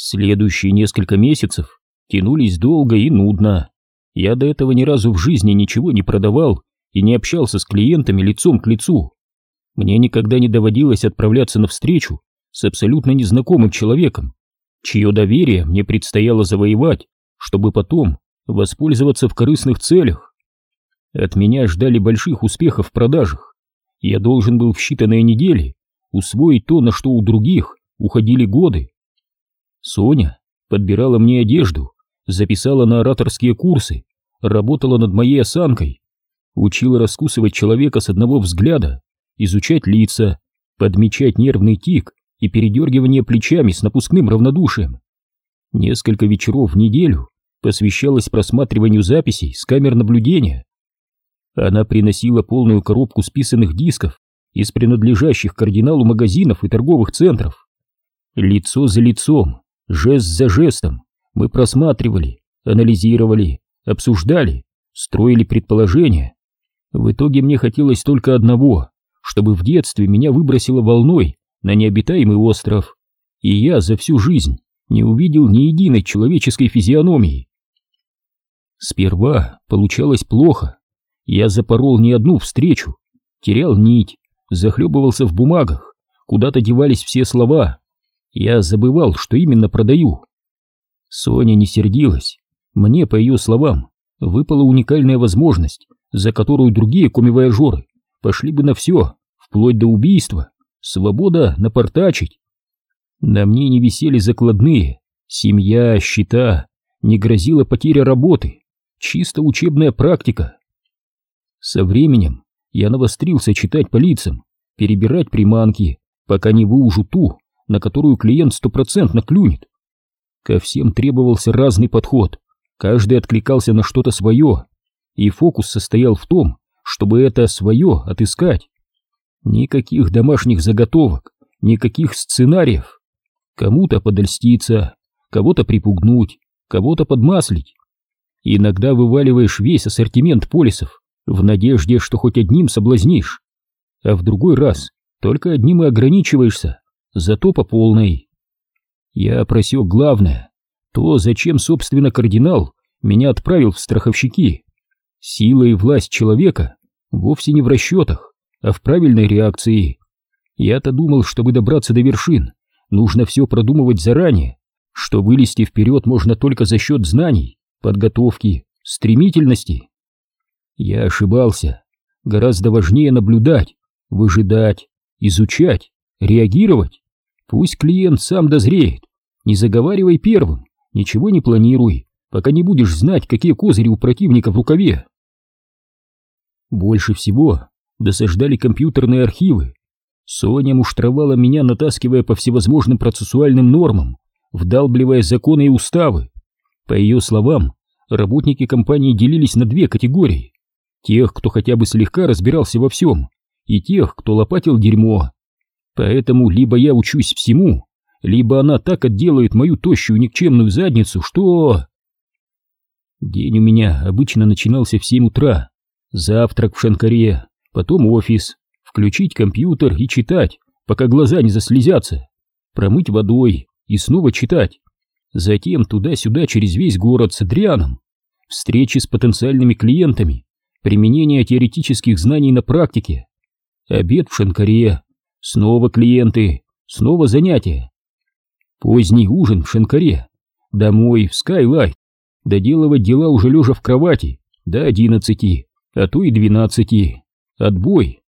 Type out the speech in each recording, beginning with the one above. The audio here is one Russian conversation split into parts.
Следующие несколько месяцев тянулись долго и нудно. Я до этого ни разу в жизни ничего не продавал и не общался с клиентами лицом к лицу. Мне никогда не доводилось отправляться на встречу с абсолютно незнакомым человеком, чье доверие мне предстояло завоевать, чтобы потом воспользоваться в корыстных целях. От меня ждали больших успехов в продажах. Я должен был в считанные недели усвоить то, на что у других уходили годы. Соня подбирала мне одежду, записала на ораторские курсы, работала над моей осанкой, учила раскусывать человека с одного взгляда, изучать лица, подмечать нервный тик и передергивание плечами с напускным равнодушием. Несколько вечеров в неделю посвящалось просматриванию записей с камер наблюдения. Она приносила полную коробку списанных дисков из принадлежащих кардиналу магазинов и торговых центров. Лицо за лицом, жест за жестом мы просматривали, анализировали, обсуждали, строили предположения. В итоге мне хотелось только одного, чтобы в детстве меня выбросило волной на необитаемый остров, и я за всю жизнь не увидел ни единой человеческой физиономии. Сперва получалось плохо. Я запорол не одну встречу, терял нить, захлебывался в бумагах, куда-то девались все слова. Я забывал, что именно продаю. Соня не сердилась. Мне, по ее словам, выпала уникальная возможность, за которую другие комивояжеры пошли бы на все, вплоть до убийства, свобода напортачить. На мне не висели закладные, семья, счета, не грозила потеря работы, чисто учебная практика. Со временем я навострился читать по лицам, перебирать приманки, пока не выужу ту, на которую клиент стопроцентно клюнет. Ко всем требовался разный подход, каждый откликался на что-то свое, и фокус состоял в том, чтобы это свое отыскать. Никаких домашних заготовок, никаких сценариев. Кому-то подольститься, кого-то припугнуть, кого-то подмаслить. Иногда вываливаешь весь ассортимент полисов в надежде, что хоть одним соблазнишь, а в другой раз только одним и ограничиваешься, зато по полной. Я просек главное, то, зачем, собственно, кардинал меня отправил в страховщики. Сила и власть человека вовсе не в расчетах, а в правильной реакции. Я-то думал, чтобы добраться до вершин, нужно все продумывать заранее, что вылезти вперед можно только за счет знаний, подготовки, стремительности. Я ошибался. Гораздо важнее наблюдать, выжидать, изучать, реагировать. Пусть клиент сам дозреет. Не заговаривай первым, ничего не планируй, пока не будешь знать, какие козыри у противника в рукаве. Больше всего досаждали компьютерные архивы. Соня муштровала меня, натаскивая по всевозможным процессуальным нормам, вдалбливая законы и уставы. По ее словам, работники компании делились на две категории. Тех, кто хотя бы слегка разбирался во всем, и тех, кто лопатил дерьмо. Поэтому либо я учусь всему, либо она так отделает мою тощую никчемную задницу, что... День у меня обычно начинался в семь утра. Завтрак в Шанкаре, потом офис, включить компьютер и читать, пока глаза не заслезятся, промыть водой и снова читать. Затем туда-сюда через весь город с Адрианом, встречи с потенциальными клиентами, применение теоретических знаний на практике, обед в Шанкаре, снова клиенты, снова занятия. Поздний ужин в Шанкаре, домой в Скайлайт, доделывать дела уже лежа в кровати до одиннадцати, а то и двенадцати. Отбой.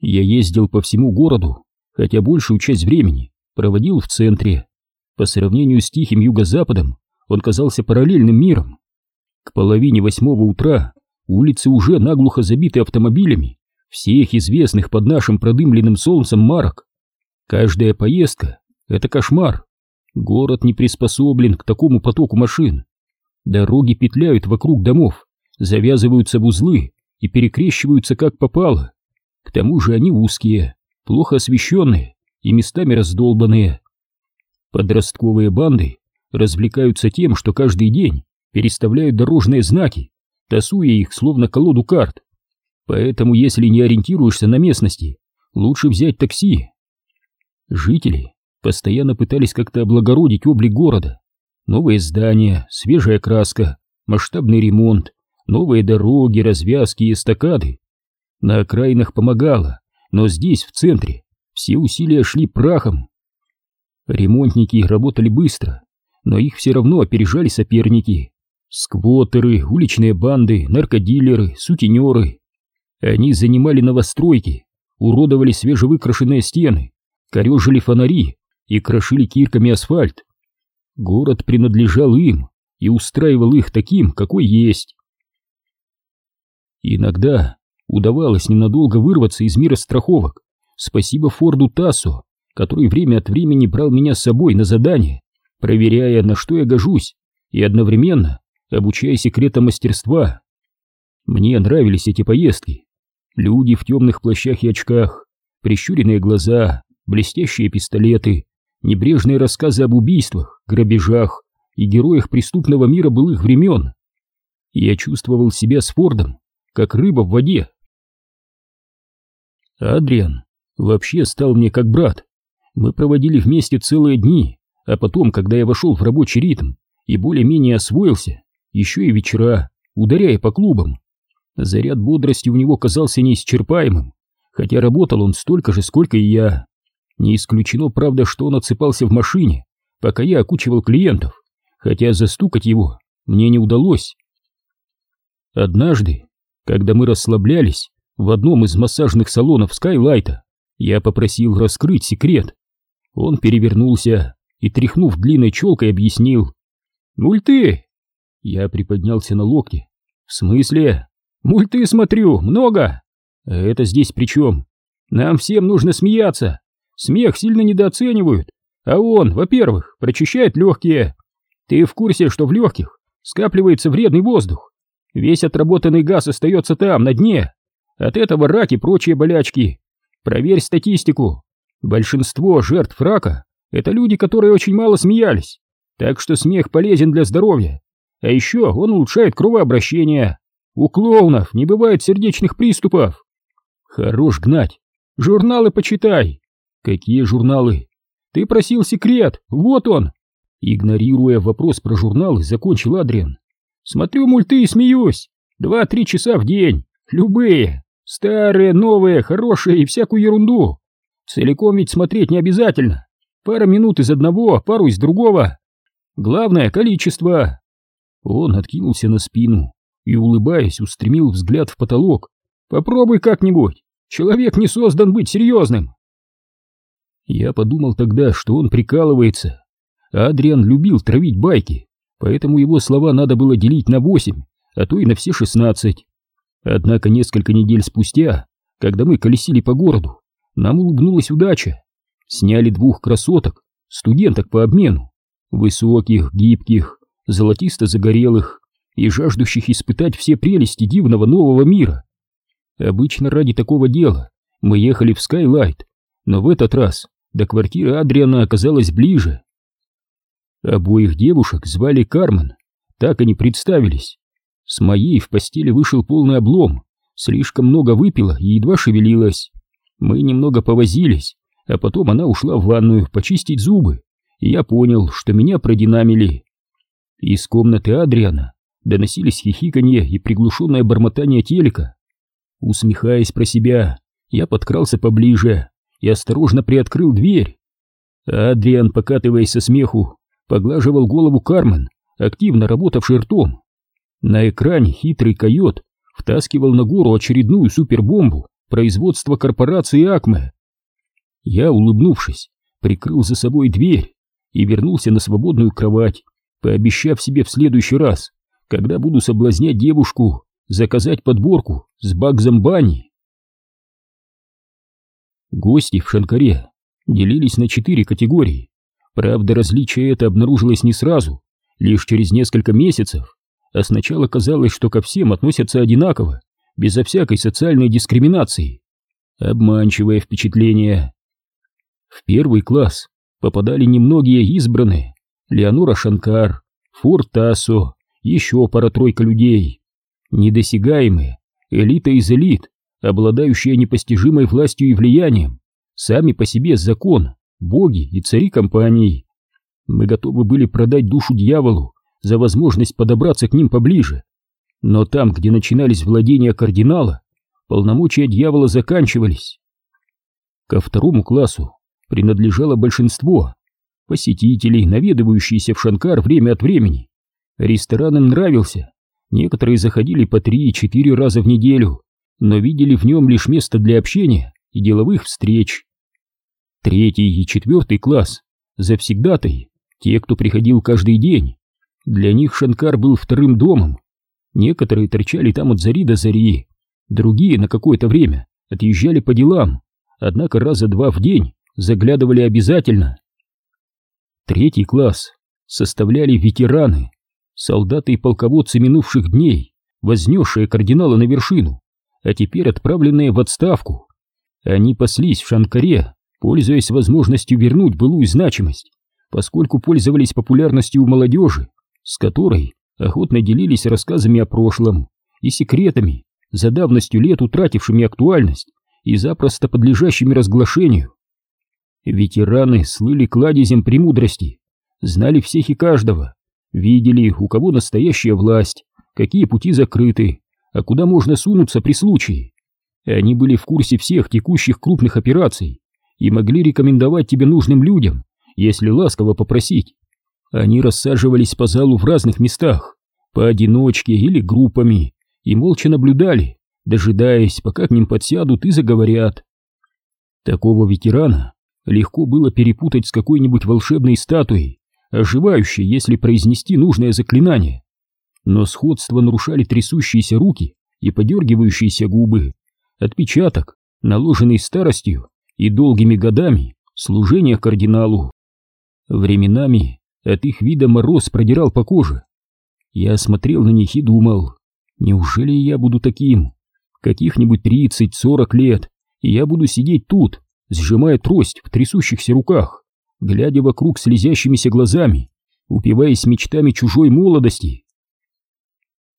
Я ездил по всему городу, хотя большую часть времени проводил в центре. По сравнению с тихим юго-западом он казался параллельным миром. К половине восьмого утра улицы уже наглухо забиты автомобилями всех известных под нашим продымленным солнцем марок. Каждая поездка — это кошмар. Город не приспособлен к такому потоку машин. Дороги петляют вокруг домов, завязываются в узлы и перекрещиваются как попало. К тому же они узкие, плохо освещенные и местами раздолбанные. Подростковые банды развлекаются тем, что каждый день переставляют дорожные знаки, тасуя их словно колоду карт. Поэтому, если не ориентируешься на местности, лучше взять такси. Жители постоянно пытались как-то облагородить облик города. Новые здания, свежая краска, масштабный ремонт, новые дороги, развязки и эстакады. На окраинах помогало, но здесь, в центре, все усилия шли прахом. Ремонтники работали быстро, но их все равно опережали соперники. Сквотеры, уличные банды, наркодилеры, сутенеры. Они занимали новостройки, уродовали свежевыкрашенные стены, корежили фонари и крошили кирками асфальт. Город принадлежал им и устраивал их таким, какой есть. Иногда удавалось ненадолго вырваться из мира страховок. Спасибо Форду Тассо, который время от времени брал меня с собой на задание, проверяя, на что я гожусь, и одновременно обучая секретам мастерства. Мне нравились эти поездки. Люди в темных плащах и очках, прищуренные глаза, блестящие пистолеты, небрежные рассказы об убийствах, грабежах и героях преступного мира былых времен. Я чувствовал себя с Фордом, как рыба в воде. Адриан вообще стал мне как брат. Мы проводили вместе целые дни, а потом, когда я вошел в рабочий ритм и более-менее освоился, еще и вечера, ударяя по клубам. Заряд бодрости у него казался неисчерпаемым, хотя работал он столько же, сколько и я. Не исключено, правда, что он отсыпался в машине, пока я окучивал клиентов, хотя застукать его мне не удалось. Однажды, когда мы расслаблялись в одном из массажных салонов Скайлайта, я попросил раскрыть секрет. Он перевернулся и, тряхнув длинной челкой, объяснил. «Мульты!» Я приподнялся на локте. «В смысле?» «Мульты смотрю, много!» «А «Это здесь при чем?» «Нам всем нужно смеяться. Смех сильно недооценивают. А он, во-первых, прочищает легкие. Ты в курсе, что в легких скапливается вредный воздух? Весь отработанный газ остается там, на дне. От этого рак и прочие болячки. Проверь статистику. Большинство жертв рака — это люди, которые очень мало смеялись. Так что смех полезен для здоровья. А еще он улучшает кровообращение. У клоунов не бывает сердечных приступов. Хорош гнать. Журналы почитай. Какие журналы? Ты просил секрет, вот он. Игнорируя вопрос про журналы, закончил Адриан. Смотрю мульты и смеюсь. Два-три часа в день. Любые. Старые, новые, хорошие и всякую ерунду. Целиком ведь смотреть не обязательно. Пара минут из одного, пару из другого. Главное — количество. Он откинулся на спину и, улыбаясь, устремил взгляд в потолок. «Попробуй как-нибудь. Человек не создан быть серьезным». Я подумал тогда, что он прикалывается. Адриан любил травить байки, поэтому его слова надо было делить на восемь, а то и на все шестнадцать. Однако несколько недель спустя, когда мы колесили по городу, нам улыбнулась удача. Сняли двух красоток, студенток по обмену, высоких, гибких, золотисто-загорелых и жаждущих испытать все прелести дивного нового мира. Обычно ради такого дела мы ехали в Скайлайт, но в этот раз до квартиры Адриана оказалось ближе. Обоих девушек звали Кармен, так они представились. С моей в постели вышел полный облом, слишком много выпила и едва шевелилась. Мы немного повозились, а потом она ушла в ванную почистить зубы, и я понял, что меня продинамили. Из комнаты Адриана доносились хихиканье и приглушенное бормотание телека. Усмехаясь про себя, я подкрался поближе и осторожно приоткрыл дверь. Адриан, покатываясь со смеху, поглаживал голову Кармен, активно работавший ртом. На экране хитрый койот втаскивал на гору очередную супербомбу производства корпорации Акме. Я, улыбнувшись, прикрыл за собой дверь и вернулся на свободную кровать, пообещав себе в следующий раз, когда буду соблазнять девушку, заказать подборку с Багзом Бани. Гости в Шанкаре делились на четыре категории. Правда, различие это обнаружилось не сразу, лишь через несколько месяцев, а сначала казалось, что ко всем относятся одинаково, безо всякой социальной дискриминации. Обманчивое впечатление. В первый класс попадали немногие избранные, Леонора Шанкар, Форд Тассо, еще пара-тройка людей. Недосягаемые, элита из элит, обладающие непостижимой властью и влиянием, сами по себе закон, боги и цари компаний. Мы готовы были продать душу дьяволу за возможность подобраться к ним поближе. Но там, где начинались владения кардинала, полномочия дьявола заканчивались. Ко второму классу принадлежало большинство посетителей, наведывающиеся в Шанкар время от времени. Ресторан им нравился, некоторые заходили по три-четыре раза в неделю, но видели в нем лишь место для общения и деловых встреч. Третий и четвертый класс завсегдатай, те, кто приходил каждый день. Для них Шанкар был вторым домом. Некоторые торчали там от зари до зари, другие на какое-то время отъезжали по делам, однако раза два в день заглядывали обязательно. Третий класс составляли ветераны, солдаты и полководцы минувших дней, вознесшие кардинала на вершину, а теперь отправленные в отставку. Они паслись в Шанкаре, пользуясь возможностью вернуть былую значимость, поскольку пользовались популярностью у молодежи, с которой охотно делились рассказами о прошлом и секретами, за давностью лет утратившими актуальность и запросто подлежащими разглашению. Ветераны слыли кладезем премудрости, знали всех и каждого, видели, у кого настоящая власть, какие пути закрыты, а куда можно сунуться при случае. Они были в курсе всех текущих крупных операций и могли рекомендовать тебе нужным людям, если ласково попросить. Они рассаживались по залу в разных местах, поодиночке или группами, и молча наблюдали, дожидаясь, пока к ним подсядут и заговорят. Такого ветерана легко было перепутать с какой-нибудь волшебной статуей, оживающей, если произнести нужное заклинание. Но сходство нарушали трясущиеся руки и подергивающиеся губы, отпечаток, наложенный старостью и долгими годами служения кардиналу. Временами от их вида мороз продирал по коже. Я смотрел на них и думал, неужели я буду таким? Каких-нибудь тридцать-сорок лет, и я буду сидеть тут, сжимая трость в трясущихся руках, глядя вокруг слезящимися глазами, упиваясь мечтами чужой молодости.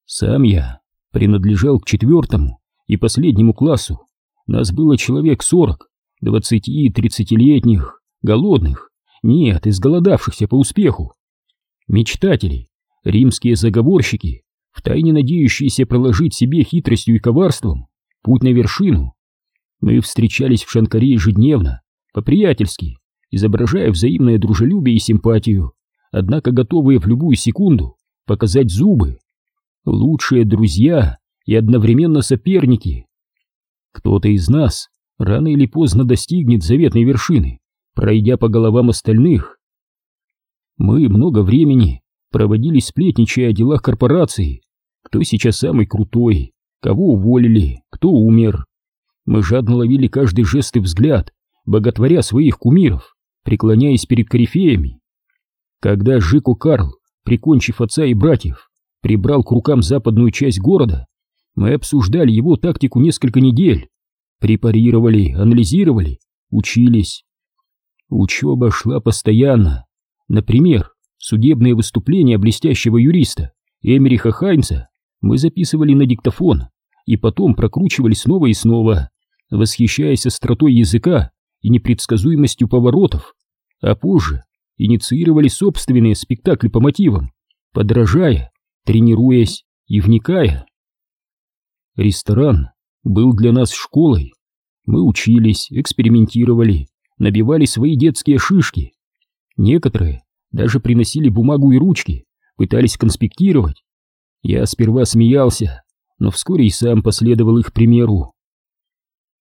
Сам я принадлежал к четвертому и последнему классу. Нас было человек сорок, двадцати и тридцатилетних, голодных, нет, изголодавшихся по успеху. Мечтатели, римские заговорщики, втайне надеющиеся проложить себе хитростью и коварством путь на вершину, мы встречались в Шанкаре ежедневно, по-приятельски, изображая взаимное дружелюбие и симпатию, однако готовые в любую секунду показать зубы. Лучшие друзья и одновременно соперники. Кто-то из нас рано или поздно достигнет заветной вершины, пройдя по головам остальных. Мы много времени проводили сплетничая о делах корпорации, кто сейчас самый крутой, кого уволили, кто умер, мы жадно ловили каждый жест и взгляд, боготворя своих кумиров, преклоняясь перед корифеями. Когда Жико Карл, прикончив отца и братьев, прибрал к рукам западную часть города, мы обсуждали его тактику несколько недель, препарировали, анализировали, учились. Учеба шла постоянно. Например, судебные выступления блестящего юриста Эмериха Хайнца мы записывали на диктофон и потом прокручивали снова и снова, восхищаясь остротой языка и непредсказуемостью поворотов, а позже инициировали собственные спектакли по мотивам, подражая, тренируясь и вникая. Ресторан был для нас школой. Мы учились, экспериментировали, набивали свои детские шишки. Некоторые даже приносили бумагу и ручки, пытались конспектировать. Я сперва смеялся, но вскоре и сам последовал их примеру.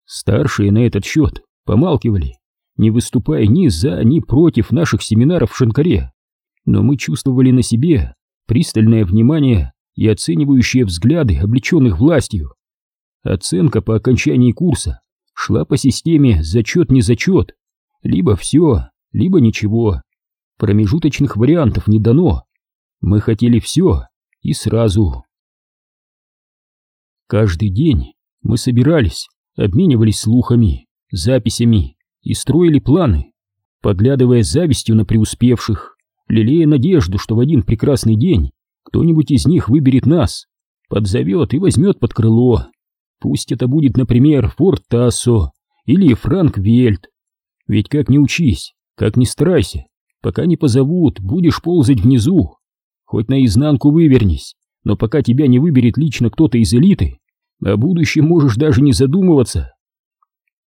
Старшие на этот счет помалкивали, не выступая ни за, ни против наших семинаров в Шанкаре, но мы чувствовали на себе пристальное внимание и оценивающие взгляды, облеченных властью. Оценка по окончании курса шла по системе зачет-не зачет, либо все, либо ничего. Промежуточных вариантов не дано. Мы хотели все и сразу. Каждый день мы собирались, обменивались слухами, записями и строили планы, поглядывая с завистью на преуспевших, лелея надежду, что в один прекрасный день кто-нибудь из них выберет нас, подзовет и возьмет под крыло. Пусть это будет, например, Форт Тассо или Франк Вельт. Ведь как не учись, Как ни старайся, пока не позовут, будешь ползать внизу. Хоть наизнанку вывернись, но пока тебя не выберет лично кто-то из элиты, о будущем можешь даже не задумываться.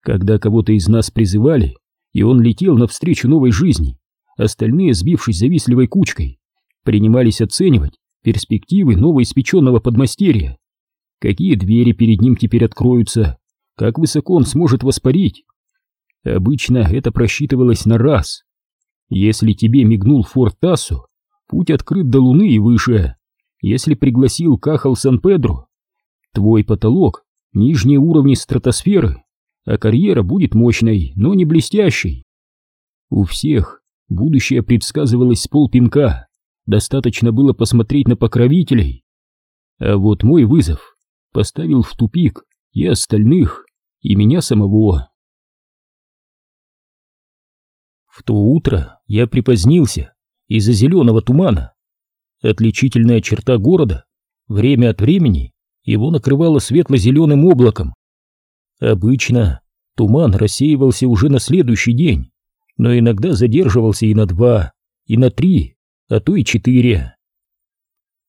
Когда кого-то из нас призывали, и он летел навстречу новой жизни, остальные, сбившись завистливой кучкой, принимались оценивать перспективы новоиспеченного подмастерья. Какие двери перед ним теперь откроются, как высоко он сможет воспарить. Обычно это просчитывалось на раз. Если тебе мигнул Форт Тассо, путь открыт до Луны и выше. Если пригласил Кахал Сан-Педро, твой потолок — нижние уровни стратосферы, а карьера будет мощной, но не блестящей. У всех будущее предсказывалось с полпинка, достаточно было посмотреть на покровителей. А вот мой вызов поставил в тупик и остальных, и меня самого. В то утро я припозднился из-за зеленого тумана. Отличительная черта города, время от времени его накрывало светло-зеленым облаком. Обычно туман рассеивался уже на следующий день, но иногда задерживался и на два, и на три, а то и четыре.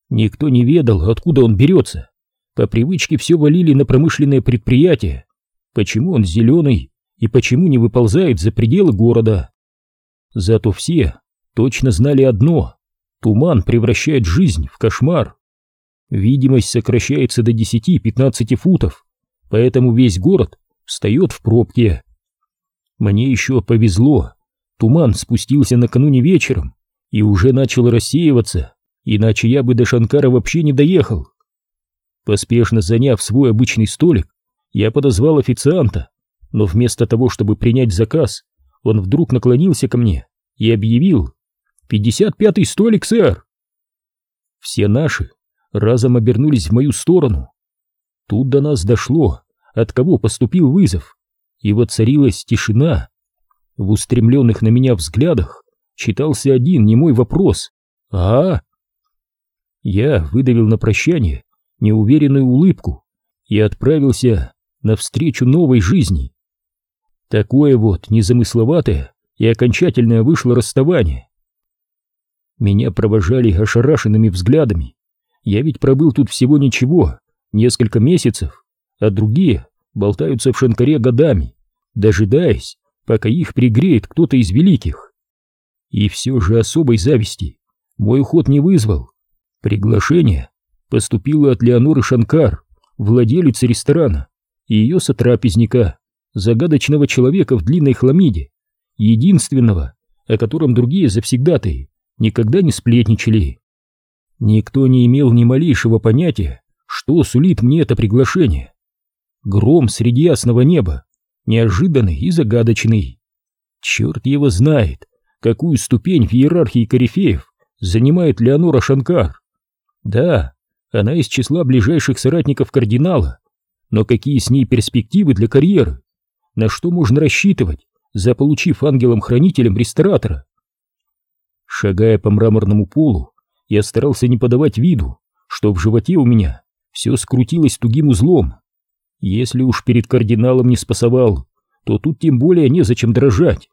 Никто не ведал, откуда он берется. По привычке все валили на промышленные предприятия. Почему он зеленый и почему не выползает за пределы города? Зато все точно знали одно — туман превращает жизнь в кошмар. Видимость сокращается до 10-15 футов, поэтому весь город встает в пробке. Мне еще повезло, туман спустился накануне вечером и уже начал рассеиваться, иначе я бы до Шанкара вообще не доехал. Поспешно заняв свой обычный столик, я подозвал официанта, но вместо того, чтобы принять заказ, он вдруг наклонился ко мне и объявил «Пятьдесят пятый столик, сэр!» Все наши разом обернулись в мою сторону. Тут до нас дошло, от кого поступил вызов, и воцарилась тишина. В устремленных на меня взглядах читался один немой вопрос «А?». Я выдавил на прощание неуверенную улыбку и отправился навстречу новой жизни. Такое вот незамысловатое и окончательное вышло расставание. Меня провожали ошарашенными взглядами. Я ведь пробыл тут всего ничего, несколько месяцев, а другие болтаются в Шанкаре годами, дожидаясь, пока их пригреет кто-то из великих. И все же особой зависти мой уход не вызвал. Приглашение поступило от Леоноры Шанкар, владелицы ресторана, и ее сотрапезника, загадочного человека в длинной хламиде, единственного, о котором другие завсегдатые никогда не сплетничали. Никто не имел ни малейшего понятия, что сулит мне это приглашение. Гром среди ясного неба, неожиданный и загадочный. Черт его знает, какую ступень в иерархии корифеев занимает Леонора Шанкар. Да, она из числа ближайших соратников кардинала, но какие с ней перспективы для карьеры? На что можно рассчитывать, заполучив ангелом-хранителем ресторатора? Шагая по мраморному полу, я старался не подавать виду, что в животе у меня все скрутилось тугим узлом. Если уж перед кардиналом не спасовал, то тут тем более незачем дрожать.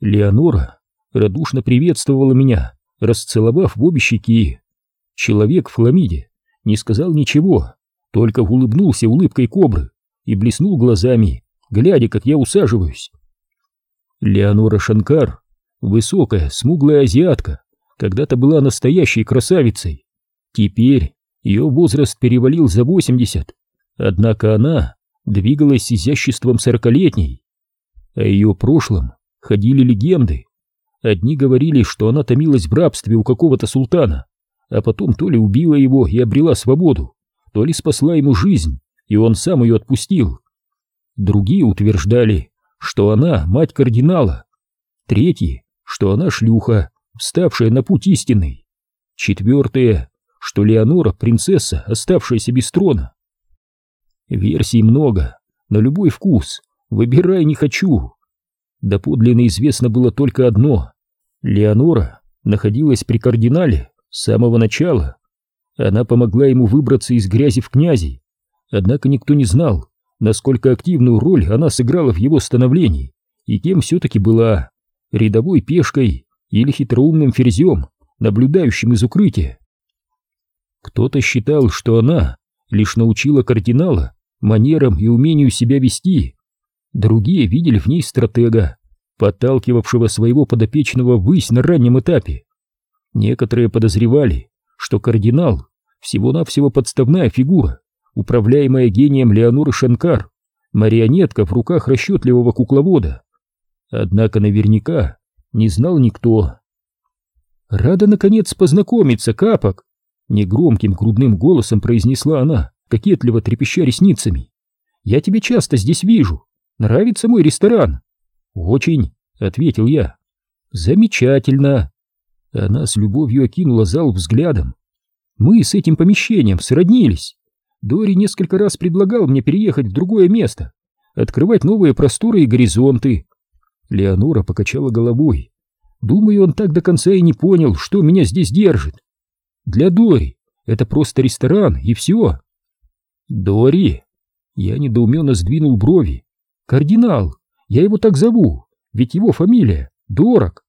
Леонора радушно приветствовала меня, расцеловав в обе щеки. Человек в фламиде не сказал ничего, только улыбнулся улыбкой кобры и блеснул глазами, глядя, как я усаживаюсь. Леонора Шанкар, высокая, смуглая азиатка, когда-то была настоящей красавицей. Теперь ее возраст перевалил за восемьдесят, однако она двигалась изяществом сорокалетней. О ее прошлом ходили легенды. Одни говорили, что она томилась в рабстве у какого-то султана, а потом то ли убила его и обрела свободу, то ли спасла ему жизнь, и он сам ее отпустил. Другие утверждали, что она мать кардинала. Третьи, что она шлюха, вставшая на путь истинный. Четвертые, что Леонора принцесса, оставшаяся без трона. Версий много, на любой вкус, выбирай не хочу. Доподлинно известно было только одно. Леонора находилась при кардинале с самого начала. Она помогла ему выбраться из грязи в князи, однако никто не знал, насколько активную роль она сыграла в его становлении и кем все-таки была, рядовой пешкой или хитроумным ферзем, наблюдающим из укрытия. Кто-то считал, что она лишь научила кардинала манерам и умению себя вести. Другие видели в ней стратега, подталкивавшего своего подопечного ввысь на раннем этапе. Некоторые подозревали, что кардинал всего-навсего подставная фигура, управляемая гением Леоноры Шанкар, марионетка в руках расчетливого кукловода. Однако наверняка не знал никто. «Рада, наконец, познакомиться, Капок!» Негромким грудным голосом произнесла она, кокетливо трепеща ресницами. «Я тебя часто здесь вижу. Нравится мой ресторан?» «Очень», — ответил я. «Замечательно». Она с любовью окинула зал взглядом. «Мы с этим помещением сроднились. Дори несколько раз предлагал мне переехать в другое место, открывать новые просторы и горизонты. Леонора покачала головой. Думаю, он так до конца и не понял, что меня здесь держит. Для Дори это просто ресторан и все. Дори? Я недоуменно сдвинул брови. Кардинал, я его так зову, ведь его фамилия Дорог.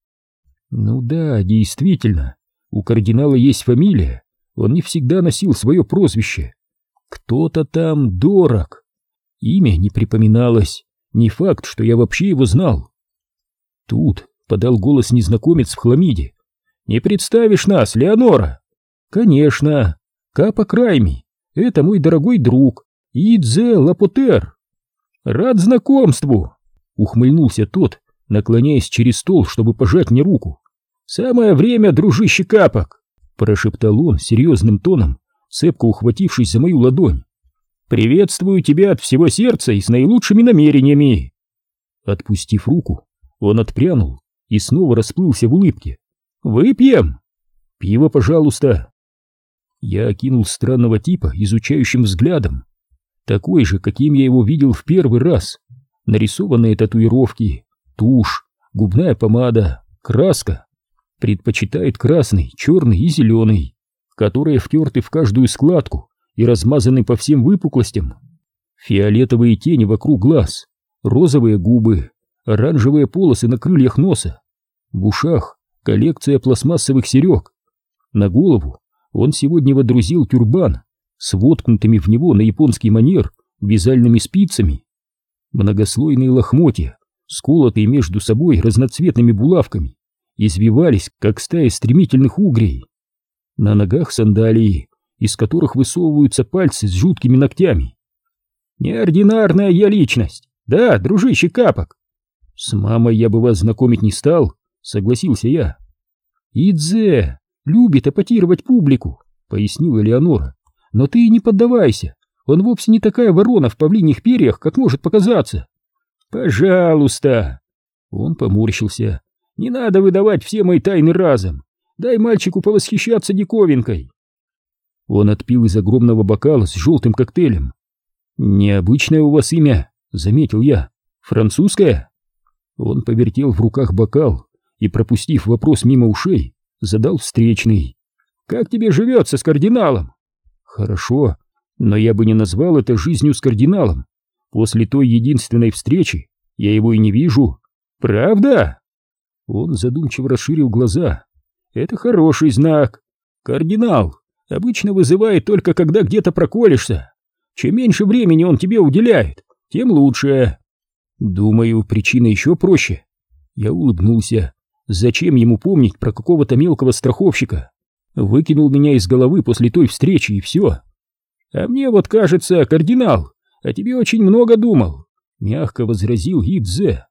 Ну да, действительно, у кардинала есть фамилия, он не всегда носил свое прозвище. Кто-то там дорог. Имя не припоминалось, не факт, что я вообще его знал. Тут подал голос незнакомец в хламиде. «Не представишь нас, Леонора?» «Конечно. Капа Крайми. Это мой дорогой друг. Идзе Лапотер». «Рад знакомству!» — ухмыльнулся тот, наклоняясь через стол, чтобы пожать мне руку. «Самое время, дружище Капок!» — прошептал он серьезным тоном, цепко ухватившись за мою ладонь. «Приветствую тебя от всего сердца и с наилучшими намерениями!» Отпустив руку, он отпрянул и снова расплылся в улыбке. «Выпьем!» «Пиво, пожалуйста!» Я окинул странного типа изучающим взглядом, такой же, каким я его видел в первый раз. Нарисованные татуировки, тушь, губная помада, краска. Предпочитает красный, черный и зеленый которые втерты в каждую складку и размазаны по всем выпуклостям. Фиолетовые тени вокруг глаз, розовые губы, оранжевые полосы на крыльях носа. В ушах коллекция пластмассовых серег. На голову он сегодня водрузил тюрбан с воткнутыми в него на японский манер вязальными спицами. Многослойные лохмотья, сколотые между собой разноцветными булавками, извивались, как стая стремительных угрей. На ногах сандалии, из которых высовываются пальцы с жуткими ногтями. Неординарная я личность, да, дружище Капок? С мамой я бы вас знакомить не стал, согласился я. Идзе любит эпатировать публику, пояснила Леонора. Но ты не поддавайся, он вовсе не такая ворона в павлиньих перьях, как может показаться. Пожалуйста. Он поморщился. Не надо выдавать все мои тайны разом. Дай мальчику повосхищаться диковинкой. Он отпил из огромного бокала с желтым коктейлем. «Необычное у вас имя», — заметил я. «Французское?» Он повертел в руках бокал и, пропустив вопрос мимо ушей, задал встречный. «Как тебе живется с кардиналом?» «Хорошо, но я бы не назвал это жизнью с кардиналом. После той единственной встречи я его и не вижу. Правда?» Он задумчиво расширил глаза. Это хороший знак. Кардинал обычно вызывает только когда где-то проколешься. Чем меньше времени он тебе уделяет, тем лучше. Думаю, причина еще проще. Я улыбнулся. Зачем ему помнить про какого-то мелкого страховщика? Выкинул меня из головы после той встречи и все. А мне вот кажется, кардинал, о тебе очень много думал. Мягко возразил Идзе.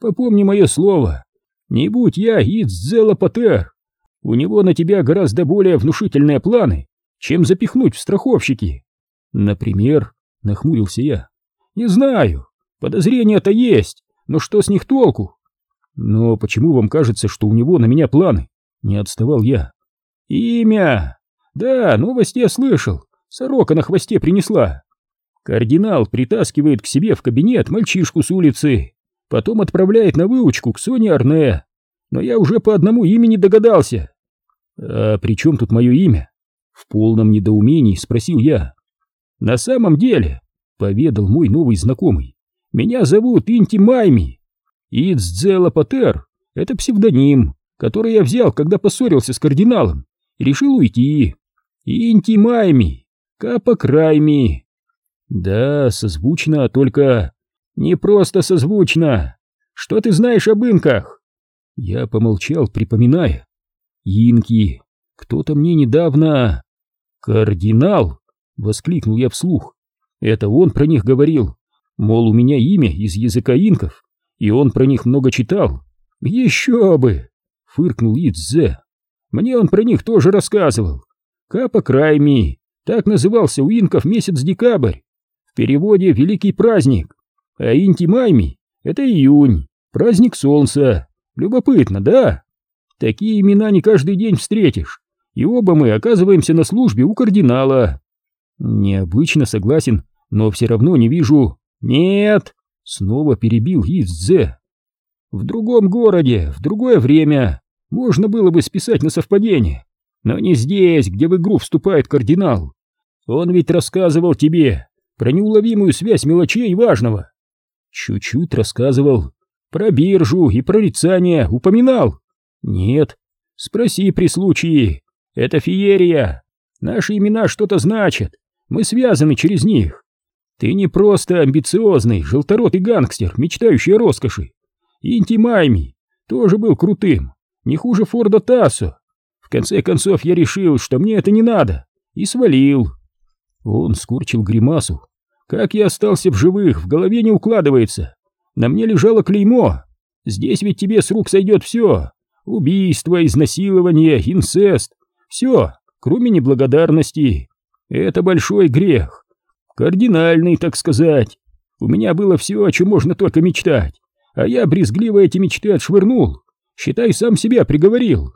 Попомни мое слово. Не будь я Идзе Лапатер, у него на тебя гораздо более внушительные планы, чем запихнуть в страховщики. Например, нахмурился я. Не знаю, подозрения-то есть, но что с них толку? Но почему вам кажется, что у него на меня планы? Не отставал я. Имя! Да, новости я слышал. Сорока на хвосте принесла. Кардинал притаскивает к себе в кабинет мальчишку с улицы, потом отправляет на выучку к Соне Арне но я уже по одному имени догадался. А при чем тут мое имя? В полном недоумении спросил я. На самом деле, поведал мой новый знакомый, меня зовут Инти Майми. Ицдзела Патер Это псевдоним, который я взял, когда поссорился с кардиналом и решил уйти. Инти Майми, Капа Крайми. Да, созвучно, только не просто созвучно. Что ты знаешь об инках? Я помолчал, припоминая. Инки. Кто-то мне недавно... Кардинал! Воскликнул я вслух. Это он про них говорил. Мол, у меня имя из языка инков, и он про них много читал. Еще бы! Фыркнул Ицзе. Мне он про них тоже рассказывал. Капа Крайми. Так назывался у инков месяц декабрь. В переводе «Великий праздник». А Инти Майми — это июнь, праздник солнца. Любопытно, да? Такие имена не каждый день встретишь. И оба мы оказываемся на службе у кардинала. Необычно, согласен, но все равно не вижу... Нет! Снова перебил Ицзе. В другом городе, в другое время можно было бы списать на совпадение, но не здесь, где в игру вступает кардинал. Он ведь рассказывал тебе про неуловимую связь мелочей важного. Чуть-чуть рассказывал. Про биржу и прорицание упоминал. Нет, спроси при случае. Это феерия. Наши имена что-то значат. Мы связаны через них. Ты не просто амбициозный, желторотый гангстер, мечтающий о роскоши. Инти Майми тоже был крутым, не хуже Форда Тассо. В конце концов я решил, что мне это не надо, и свалил. Он скорчил гримасу. Как я остался в живых, в голове не укладывается. На мне лежало клеймо. Здесь ведь тебе с рук сойдет все. Убийство, изнасилование, инцест. Все, кроме неблагодарности. Это большой грех. Кардинальный, так сказать. У меня было все, о чем можно только мечтать. А я брезгливо эти мечты отшвырнул. Считай, сам себя приговорил.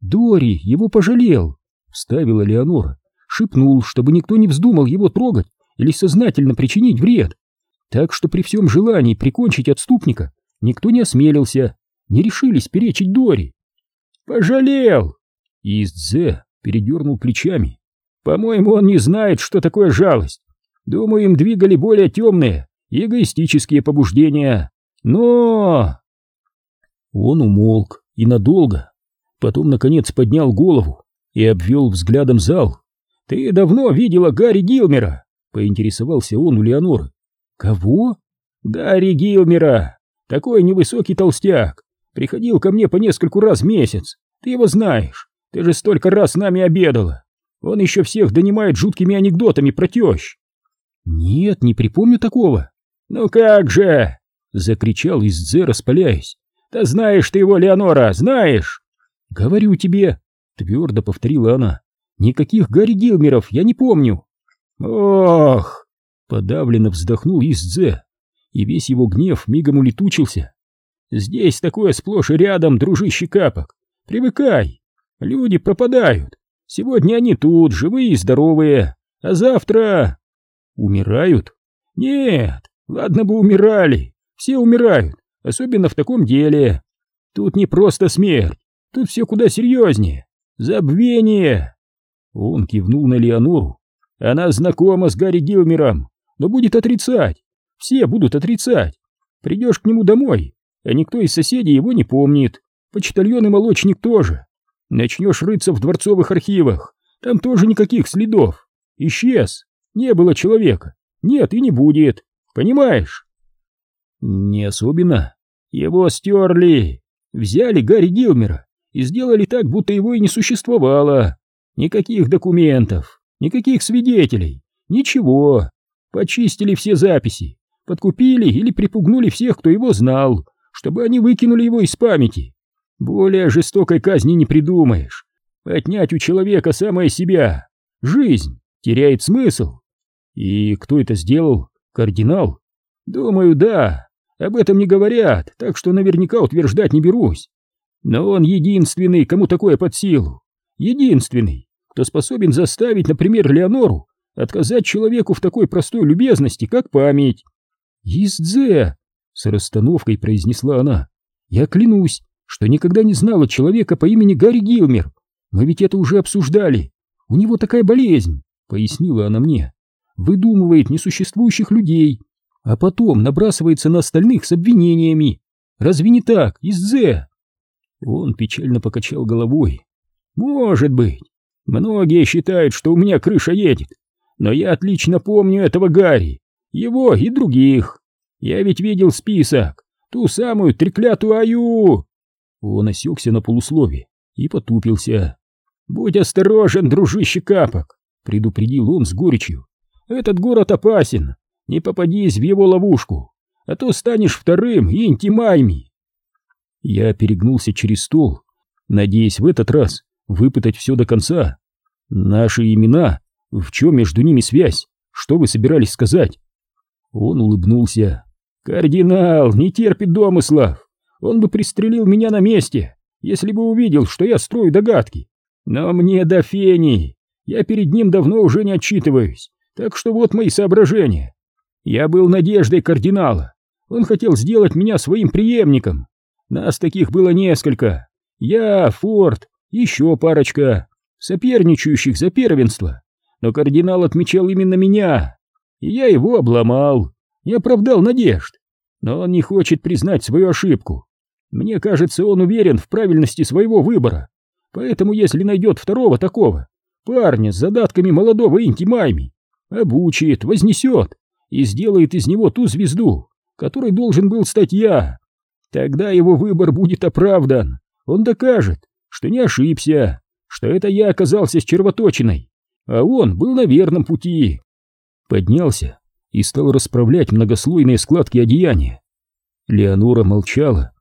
Дори его пожалел, вставила Леонора. Шепнул, чтобы никто не вздумал его трогать или сознательно причинить вред. Так что при всем желании прикончить отступника никто не осмелился, не решились перечить Дори. «Пожалел!» Издзе передернул плечами. «По-моему, он не знает, что такое жалость. Думаю, им двигали более темные эгоистические побуждения. Но...» Он умолк и надолго, потом, наконец, поднял голову и обвел взглядом зал. «Ты давно видела Гарри Гилмера?» — поинтересовался он у Леоноры. «Кого?» «Гарри Гилмера! Такой невысокий толстяк. Приходил ко мне по нескольку раз в месяц. Ты его знаешь. Ты же столько раз с нами обедала. Он еще всех донимает жуткими анекдотами про тещ». «Нет, не припомню такого». «Ну как же!» — закричал Издзе, распаляясь. «Да знаешь ты его, Леонора, знаешь!» «Говорю тебе!» — твердо повторила она. «Никаких Гарри Гилмеров я не помню!» «Ох!» — подавленно вздохнул Издзе, и весь его гнев мигом улетучился. «Здесь такое сплошь и рядом, дружище Капок! Привыкай! Люди пропадают! Сегодня они тут, живые и здоровые, а завтра...» «Умирают?» «Нет, ладно бы умирали, все умирают, особенно в таком деле. Тут не просто смерть, тут все куда серьезнее. Забвение!» Он кивнул на Леонору, она знакома с Гарри Гилмером, но будет отрицать. Все будут отрицать. Придешь к нему домой, а никто из соседей его не помнит. Почтальон и молочник тоже. Начнешь рыться в дворцовых архивах, там тоже никаких следов. Исчез. Не было человека. Нет и не будет. Понимаешь? Не особенно. Его стерли. Взяли Гарри Гилмера и сделали так, будто его и не существовало. Никаких документов. Никаких свидетелей, ничего. Почистили все записи, подкупили или припугнули всех, кто его знал, чтобы они выкинули его из памяти. Более жестокой казни не придумаешь. Отнять у человека самое себя. Жизнь теряет смысл. И кто это сделал? Кардинал? Думаю, да. Об этом не говорят, так что наверняка утверждать не берусь. Но он единственный, кому такое под силу. Единственный кто способен заставить, например, Леонору отказать человеку в такой простой любезности, как память. «Издзе!» — с расстановкой произнесла она. «Я клянусь, что никогда не знала человека по имени Гарри Гилмер. Мы ведь это уже обсуждали. У него такая болезнь», — пояснила она мне. «Выдумывает несуществующих людей, а потом набрасывается на остальных с обвинениями. Разве не так, из Зе?» Он печально покачал головой. «Может быть. Многие считают, что у меня крыша едет. Но я отлично помню этого Гарри, его и других. Я ведь видел список, ту самую треклятую Аю!» Он осекся на полуслове и потупился. «Будь осторожен, дружище Капок!» — предупредил он с горечью. «Этот город опасен, не попадись в его ловушку, а то станешь вторым Интимайми!» Я перегнулся через стол, надеясь в этот раз выпытать все до конца. Наши имена, в чем между ними связь, что вы собирались сказать? Он улыбнулся. «Кардинал не терпит домыслов. Он бы пристрелил меня на месте, если бы увидел, что я строю догадки. Но мне до фени. Я перед ним давно уже не отчитываюсь, так что вот мои соображения. Я был надеждой кардинала. Он хотел сделать меня своим преемником. Нас таких было несколько. Я, Форд, еще парочка, соперничающих за первенство. Но кардинал отмечал именно меня. И я его обломал, не оправдал надежд. Но он не хочет признать свою ошибку. Мне кажется, он уверен в правильности своего выбора. Поэтому если найдет второго такого, парня с задатками молодого Инти Майми, обучит, вознесет и сделает из него ту звезду, которой должен был стать я, тогда его выбор будет оправдан. Он докажет, что не ошибся, что это я оказался с червоточиной, а он был на верном пути. Поднялся и стал расправлять многослойные складки одеяния. Леонора молчала.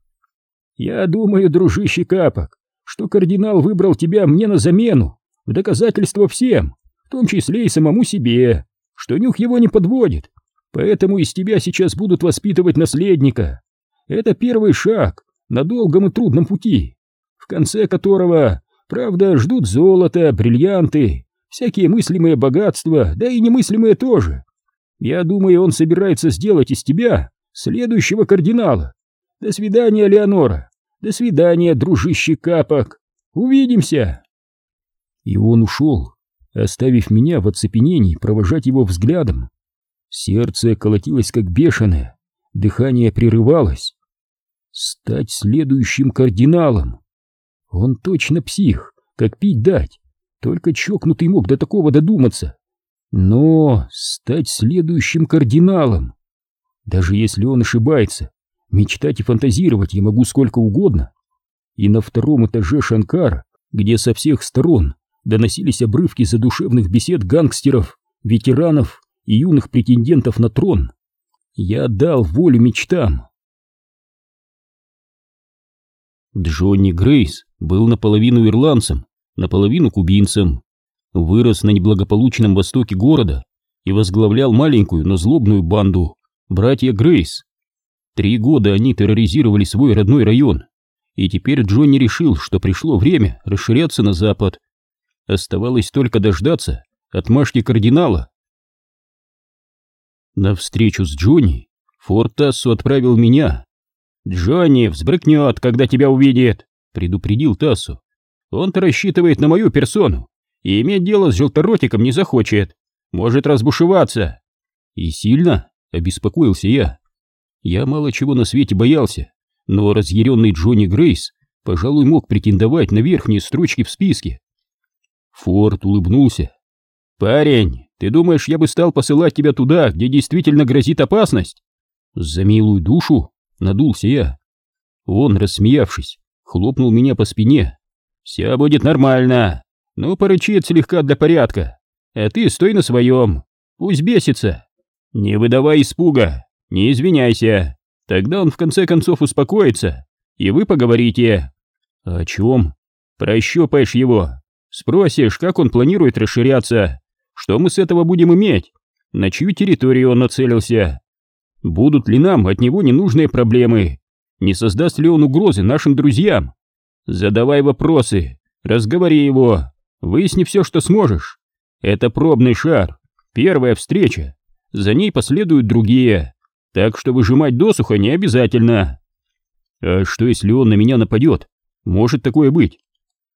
«Я думаю, дружище Капок, что кардинал выбрал тебя мне на замену, в доказательство всем, в том числе и самому себе, что нюх его не подводит, поэтому из тебя сейчас будут воспитывать наследника. Это первый шаг на долгом и трудном пути, в конце которого, правда, ждут золото, бриллианты, всякие мыслимые богатства, да и немыслимые тоже. Я думаю, он собирается сделать из тебя следующего кардинала. До свидания, Леонора. До свидания, дружище Капок. Увидимся. И он ушел, оставив меня в оцепенении провожать его взглядом. Сердце колотилось как бешеное, дыхание прерывалось. Стать следующим кардиналом. Он точно псих, как пить дать. Только чокнутый мог до такого додуматься. Но стать следующим кардиналом. Даже если он ошибается, Мечтать и фантазировать я могу сколько угодно. И на втором этаже Шанкара, где со всех сторон доносились обрывки задушевных бесед гангстеров, ветеранов и юных претендентов на трон, я дал волю мечтам. Джонни Грейс был наполовину ирландцем, наполовину кубинцем, вырос на неблагополучном востоке города и возглавлял маленькую, но злобную банду «Братья Грейс», Три года они терроризировали свой родной район, и теперь Джонни решил, что пришло время расширяться на запад. Оставалось только дождаться отмашки кардинала. На встречу с Джонни Форд Тассу отправил меня. «Джонни взбрыкнет, когда тебя увидит», — предупредил Тассу. «Он-то рассчитывает на мою персону и иметь дело с желторотиком не захочет. Может разбушеваться». «И сильно?» — обеспокоился я. Я мало чего на свете боялся, но разъяренный Джонни Грейс, пожалуй, мог претендовать на верхние строчки в списке. Форд улыбнулся. «Парень, ты думаешь, я бы стал посылать тебя туда, где действительно грозит опасность?» «За милую душу?» — надулся я. Он, рассмеявшись, хлопнул меня по спине. «Все будет нормально. Ну, порычит слегка для порядка. А ты стой на своем. Пусть бесится. Не выдавай испуга. Не извиняйся, тогда он в конце концов успокоится, и вы поговорите. О чем? Прощупаешь его, спросишь, как он планирует расширяться, что мы с этого будем иметь, на чью территорию он нацелился, будут ли нам от него ненужные проблемы, не создаст ли он угрозы нашим друзьям. Задавай вопросы, разговори его, выясни все, что сможешь. Это пробный шар, первая встреча, за ней последуют другие так что выжимать досуха не обязательно. А что, если он на меня нападет? Может такое быть?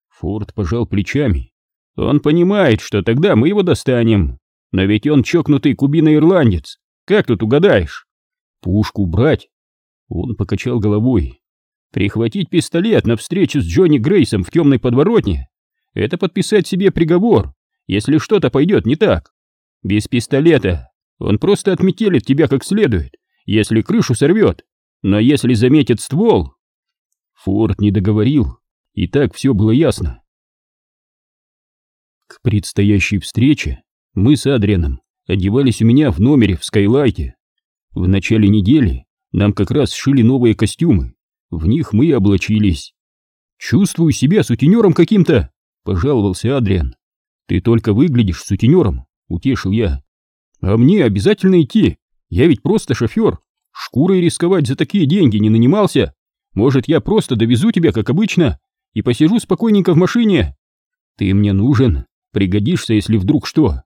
Форд пожал плечами. Он понимает, что тогда мы его достанем. Но ведь он чокнутый кубино-ирландец. Как тут угадаешь? Пушку брать? Он покачал головой. Прихватить пистолет на встречу с Джонни Грейсом в темной подворотне — это подписать себе приговор, если что-то пойдет не так. Без пистолета он просто отметелит тебя как следует, если крышу сорвет, но если заметит ствол... Форд не договорил, и так все было ясно. К предстоящей встрече мы с Адрианом одевались у меня в номере в Скайлайте. В начале недели нам как раз сшили новые костюмы, в них мы и облачились. «Чувствую себя сутенером каким-то», — пожаловался Адриан. «Ты только выглядишь сутенером», — утешил я. «А мне обязательно идти, я ведь просто шофер, шкурой рисковать за такие деньги не нанимался. Может, я просто довезу тебя, как обычно, и посижу спокойненько в машине? Ты мне нужен, пригодишься, если вдруг что.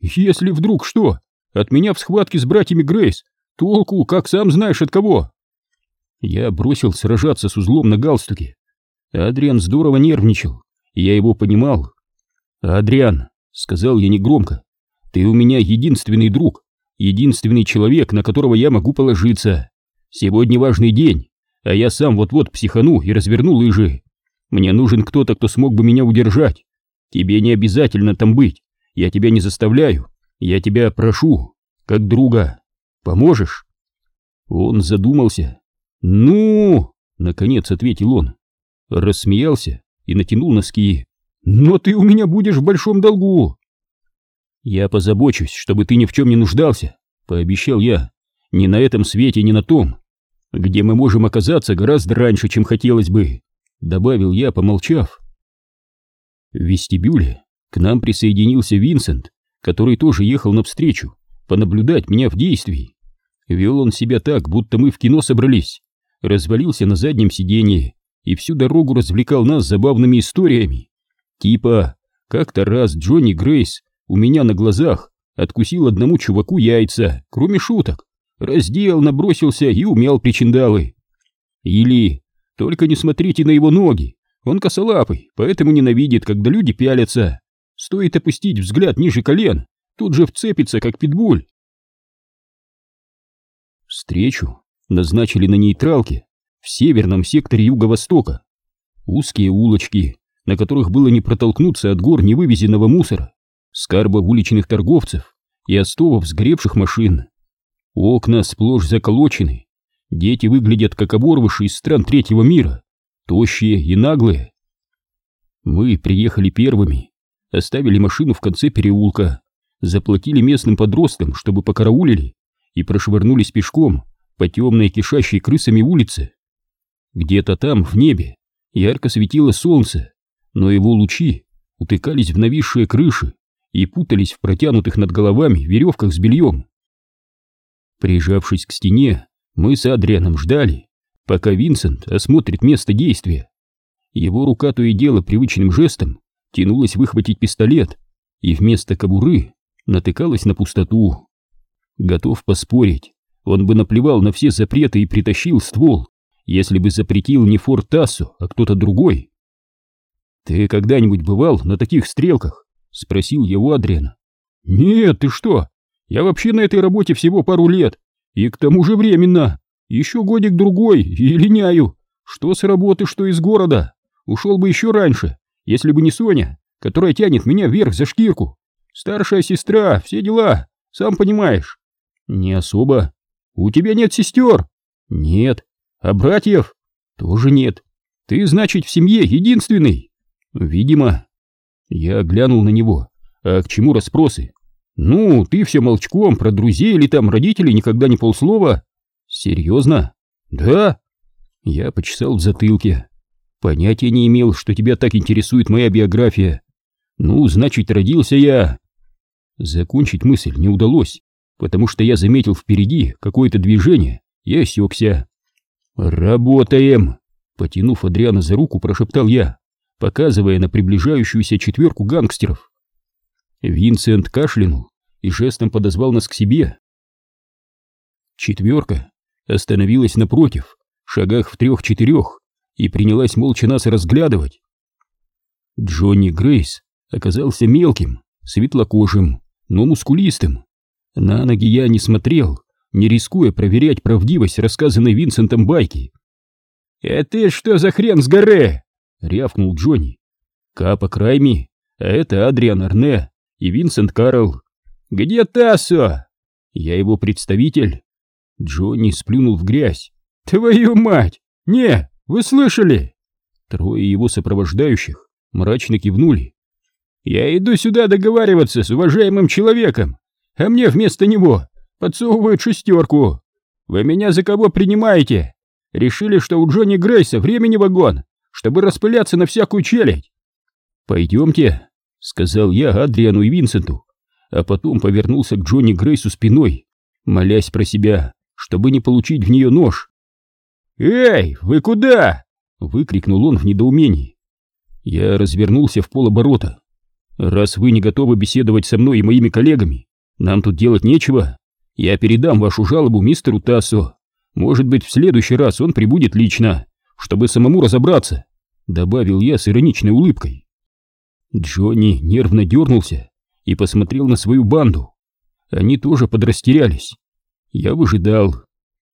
Если вдруг что? От меня в схватке с братьями Грейс. Толку, как сам знаешь от кого. Я бросил сражаться с узлом на галстуке. Адриан здорово нервничал, я его понимал. «Адриан», — сказал я негромко, — «ты у меня единственный друг, единственный человек, на которого я могу положиться. Сегодня важный день, а я сам вот-вот психану и разверну лыжи. Мне нужен кто-то, кто смог бы меня удержать. Тебе не обязательно там быть. Я тебя не заставляю. Я тебя прошу, как друга. Поможешь?» Он задумался. «Ну!» — наконец ответил он. Рассмеялся и натянул носки. «Но ты у меня будешь в большом долгу!» «Я позабочусь, чтобы ты ни в чем не нуждался», — пообещал я. «Ни на этом свете, ни на том, где мы можем оказаться гораздо раньше, чем хотелось бы», — добавил я, помолчав. В вестибюле к нам присоединился Винсент, который тоже ехал навстречу, понаблюдать меня в действии. Вел он себя так, будто мы в кино собрались, развалился на заднем сиденье и всю дорогу развлекал нас забавными историями. Типа, как-то раз Джонни Грейс у меня на глазах откусил одному чуваку яйца, кроме шуток, раздел, набросился и умел причиндалы. Или, только не смотрите на его ноги, он косолапый, поэтому ненавидит, когда люди пялятся. Стоит опустить взгляд ниже колен, тут же вцепится, как питбуль. Встречу назначили на нейтралке в северном секторе юго-востока. Узкие улочки, на которых было не протолкнуться от гор невывезенного мусора, скарбов уличных торговцев и остовов сгоревших машин. Окна сплошь заколочены, дети выглядят как оборвыши из стран третьего мира тощие и наглые. Мы приехали первыми, оставили машину в конце переулка, заплатили местным подросткам, чтобы покараулили, и прошвырнулись пешком по темной кишащей крысами улице. Где-то там, в небе, ярко светило солнце, но его лучи утыкались в нависшие крыши и путались в протянутых над головами веревках с бельем. Прижавшись к стене, мы с Адрианом ждали, пока Винсент осмотрит место действия. Его рука то и дело привычным жестом тянулась выхватить пистолет и вместо кобуры натыкалась на пустоту. Готов поспорить, он бы наплевал на все запреты и притащил ствол, если бы запретил не Форт Тассо, а кто-то другой. «Ты когда-нибудь бывал на таких стрелках?» — спросил я у Адриана. «Нет, ты что? Я вообще на этой работе всего пару лет, и к тому же временно. Еще годик-другой и линяю. Что с работы, что из города. Ушел бы еще раньше, если бы не Соня, которая тянет меня вверх за шкирку. Старшая сестра, все дела, сам понимаешь. Не особо. У тебя нет сестер? Нет. А братьев? Тоже нет. Ты, значит, в семье единственный? Видимо. Я глянул на него. А к чему расспросы? Ну, ты все молчком, про друзей или там родителей никогда не полслова. Серьезно? Да? Я почесал в затылке. Понятия не имел, что тебя так интересует моя биография. Ну, значит, родился я... Закончить мысль не удалось, потому что я заметил впереди какое-то движение и осекся. «Работаем!» Потянув Адриана за руку, прошептал я, показывая на приближающуюся четверку гангстеров. Винсент кашлянул и жестом подозвал нас к себе. Четверка остановилась напротив, шагах в трех-четырех, и принялась молча нас разглядывать. Джонни Грейс оказался мелким, светлокожим, но мускулистым. На ноги я не смотрел, не рискуя проверять правдивость рассказанной Винсентом байки. «Это что за хрен с горы?» — рявкнул Джонни. «Капа Крайми, а это Адриан Арне и Винсент Карл. Где Тассо?» «Я его представитель». Джонни сплюнул в грязь. «Твою мать! Не, вы слышали?» Трое его сопровождающих мрачно кивнули. «Я иду сюда договариваться с уважаемым человеком, а мне вместо него подсовывают шестерку. Вы меня за кого принимаете? Решили, что у Джонни Грейса времени вагон, чтобы распыляться на всякую челядь?» «Пойдемте», — сказал я Адриану и Винсенту, а потом повернулся к Джонни Грейсу спиной, молясь про себя, чтобы не получить в нее нож. «Эй, вы куда?» — выкрикнул он в недоумении. Я развернулся в полоборота. «Раз вы не готовы беседовать со мной и моими коллегами, нам тут делать нечего. Я передам вашу жалобу мистеру Тассо. Может быть, в следующий раз он прибудет лично, чтобы самому разобраться», — добавил я с ироничной улыбкой. Джонни нервно дернулся и посмотрел на свою банду. Они тоже подрастерялись. Я выжидал.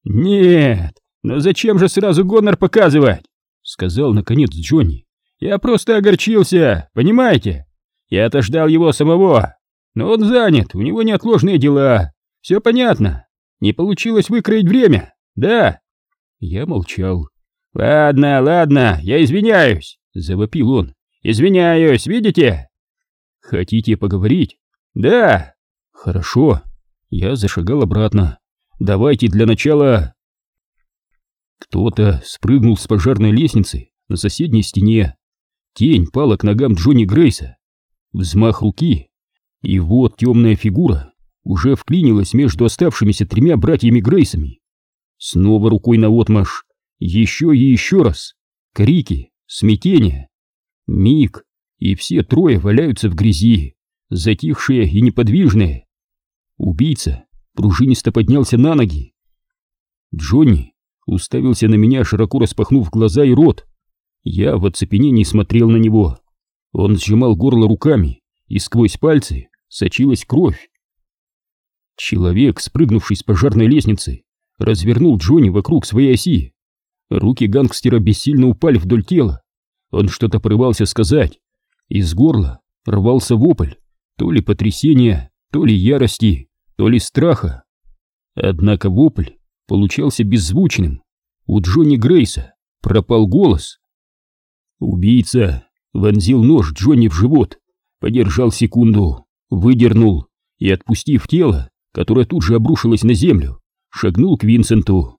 «Нет, но зачем же сразу гонор показывать?» — сказал наконец Джонни. «Я просто огорчился, понимаете? Я отождал его самого, но он занят, у него неотложные дела. Все понятно. Не получилось выкроить время, да?» Я молчал. «Ладно, ладно, я извиняюсь», — завопил он. «Извиняюсь, видите?» «Хотите поговорить?» «Да». «Хорошо». Я зашагал обратно. «Давайте для начала...» Кто-то спрыгнул с пожарной лестницы на соседней стене. Тень пала к ногам Джонни Грейса. Взмах руки, и вот темная фигура уже вклинилась между оставшимися тремя братьями Грейсами. Снова рукой на отмаш, еще и еще раз. Крики, смятение. Миг, и все трое валяются в грязи, затихшие и неподвижные. Убийца пружинисто поднялся на ноги. Джонни уставился на меня, широко распахнув глаза и рот. Я в оцепенении смотрел на него. Он сжимал горло руками, и сквозь пальцы сочилась кровь. Человек, спрыгнувший с пожарной лестницы, развернул Джонни вокруг своей оси. Руки гангстера бессильно упали вдоль тела. Он что-то порывался сказать. Из горла рвался вопль, то ли потрясения, то ли ярости, то ли страха. Однако вопль получался беззвучным. У Джонни Грейса пропал голос. Убийца вонзил нож Джонни в живот, подержал секунду, выдернул и, отпустив тело, которое тут же обрушилось на землю, шагнул к Винсенту.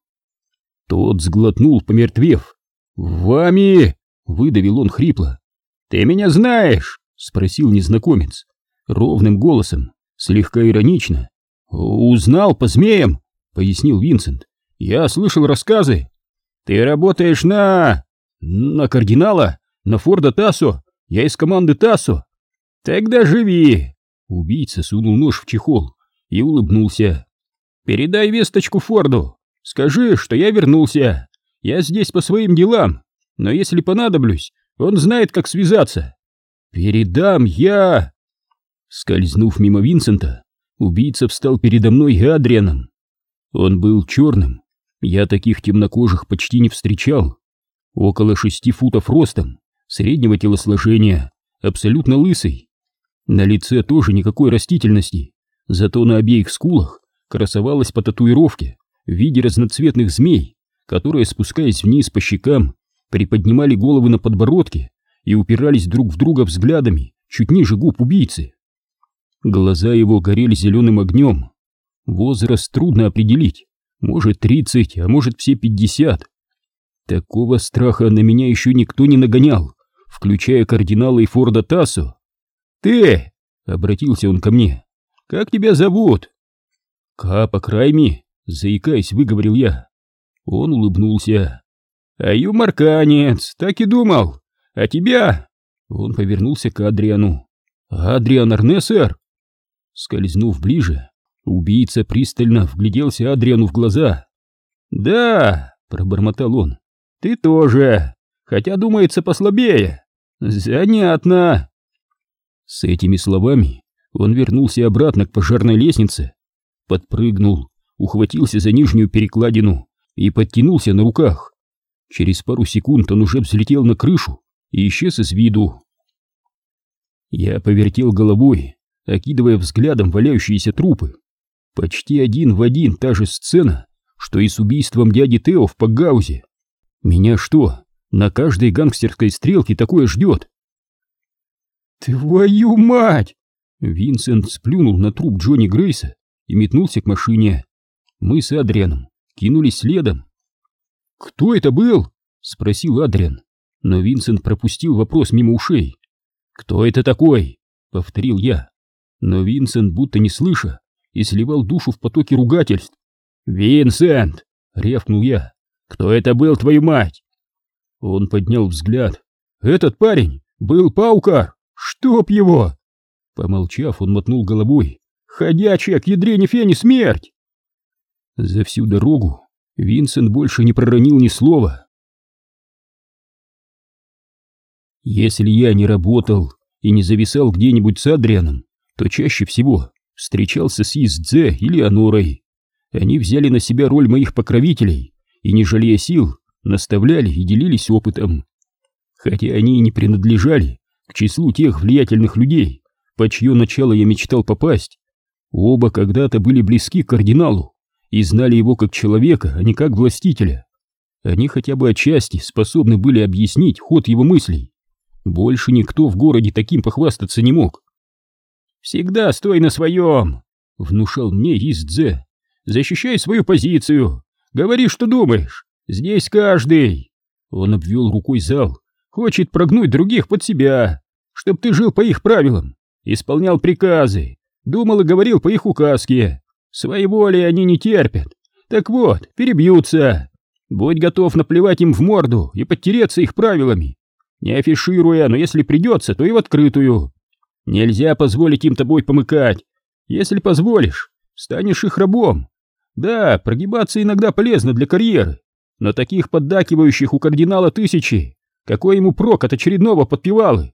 Тот сглотнул, помертвев. «Вами!» — выдавил он хрипло. «Ты меня знаешь?» — спросил незнакомец. Ровным голосом, слегка иронично. «Узнал по змеям?» — пояснил Винсент. «Я слышал рассказы. Ты работаешь на... на кардинала? На Форда Тассо? Я из команды Тассо. Тогда живи!» Убийца сунул нож в чехол и улыбнулся. «Передай весточку Форду. Скажи, что я вернулся. Я здесь по своим делам, но если понадоблюсь, он знает, как связаться. Передам я...» Скользнув мимо Винсента, убийца встал передо мной и Адрианом. Он был черным, я таких темнокожих почти не встречал. Около шести футов ростом, среднего телосложения, абсолютно лысый. На лице тоже никакой растительности, зато на обеих скулах красовалась по татуировке в виде разноцветных змей, которые, спускаясь вниз по щекам, приподнимали головы на подбородке и упирались друг в друга взглядами чуть ниже губ убийцы. Глаза его горели зеленым огнем. Возраст трудно определить, может тридцать, а может все пятьдесят. Такого страха на меня еще никто не нагонял, включая кардинала и Форда Тассо. «Ты!» — обратился он ко мне. «Как тебя зовут?» «Капа Крайми», — заикаясь, выговорил я. Он улыбнулся. «А юморканец, так и думал. А тебя?» Он повернулся к Адриану. «Адриан Арне, сэр?» Скользнув ближе, убийца пристально вгляделся Адриану в глаза. «Да», — пробормотал он, — «ты тоже, хотя, думается, послабее. Занятно». С этими словами он вернулся обратно к пожарной лестнице, подпрыгнул, ухватился за нижнюю перекладину и подтянулся на руках. Через пару секунд он уже взлетел на крышу и исчез из виду. Я повертел головой, окидывая взглядом валяющиеся трупы. Почти один в один та же сцена, что и с убийством дяди Тео в Пагаузе. Меня что, на каждой гангстерской стрелке такое ждет? «Твою мать!» Винсент сплюнул на труп Джонни Грейса и метнулся к машине. Мы с Адрианом кинулись следом. «Кто это был?» — спросил Адриан, но Винсент пропустил вопрос мимо ушей. «Кто это такой?» — повторил я. Но Винсент, будто не слыша, и сливал душу в потоке ругательств. «Винсент!» — рявкнул я. «Кто это был, твою мать?» Он поднял взгляд. «Этот парень был Паукар! Чтоб его!» Помолчав, он мотнул головой. «Ходячая к ядрене фени смерть!» За всю дорогу Винсент больше не проронил ни слова. Если я не работал и не зависал где-нибудь с Адрианом, то чаще всего встречался с Издзе или Анорой. Они взяли на себя роль моих покровителей и, не жалея сил, наставляли и делились опытом. Хотя они и не принадлежали к числу тех влиятельных людей, по чье начало я мечтал попасть, оба когда-то были близки к кардиналу и знали его как человека, а не как властителя. Они хотя бы отчасти способны были объяснить ход его мыслей. Больше никто в городе таким похвастаться не мог. «Всегда стой на своем!» — внушал мне Издзе. «Защищай свою позицию! Говори, что думаешь! Здесь каждый!» Он обвел рукой зал. «Хочет прогнуть других под себя, чтоб ты жил по их правилам, исполнял приказы, думал и говорил по их указке. Своей воли они не терпят. Так вот, перебьются. Будь готов наплевать им в морду и подтереться их правилами. Не афишируя, но если придется, то и в открытую. Нельзя позволить им тобой помыкать. Если позволишь, станешь их рабом. Да, прогибаться иногда полезно для карьеры, но таких поддакивающих у кардинала тысячи. Какой ему прок от очередного подпевалы?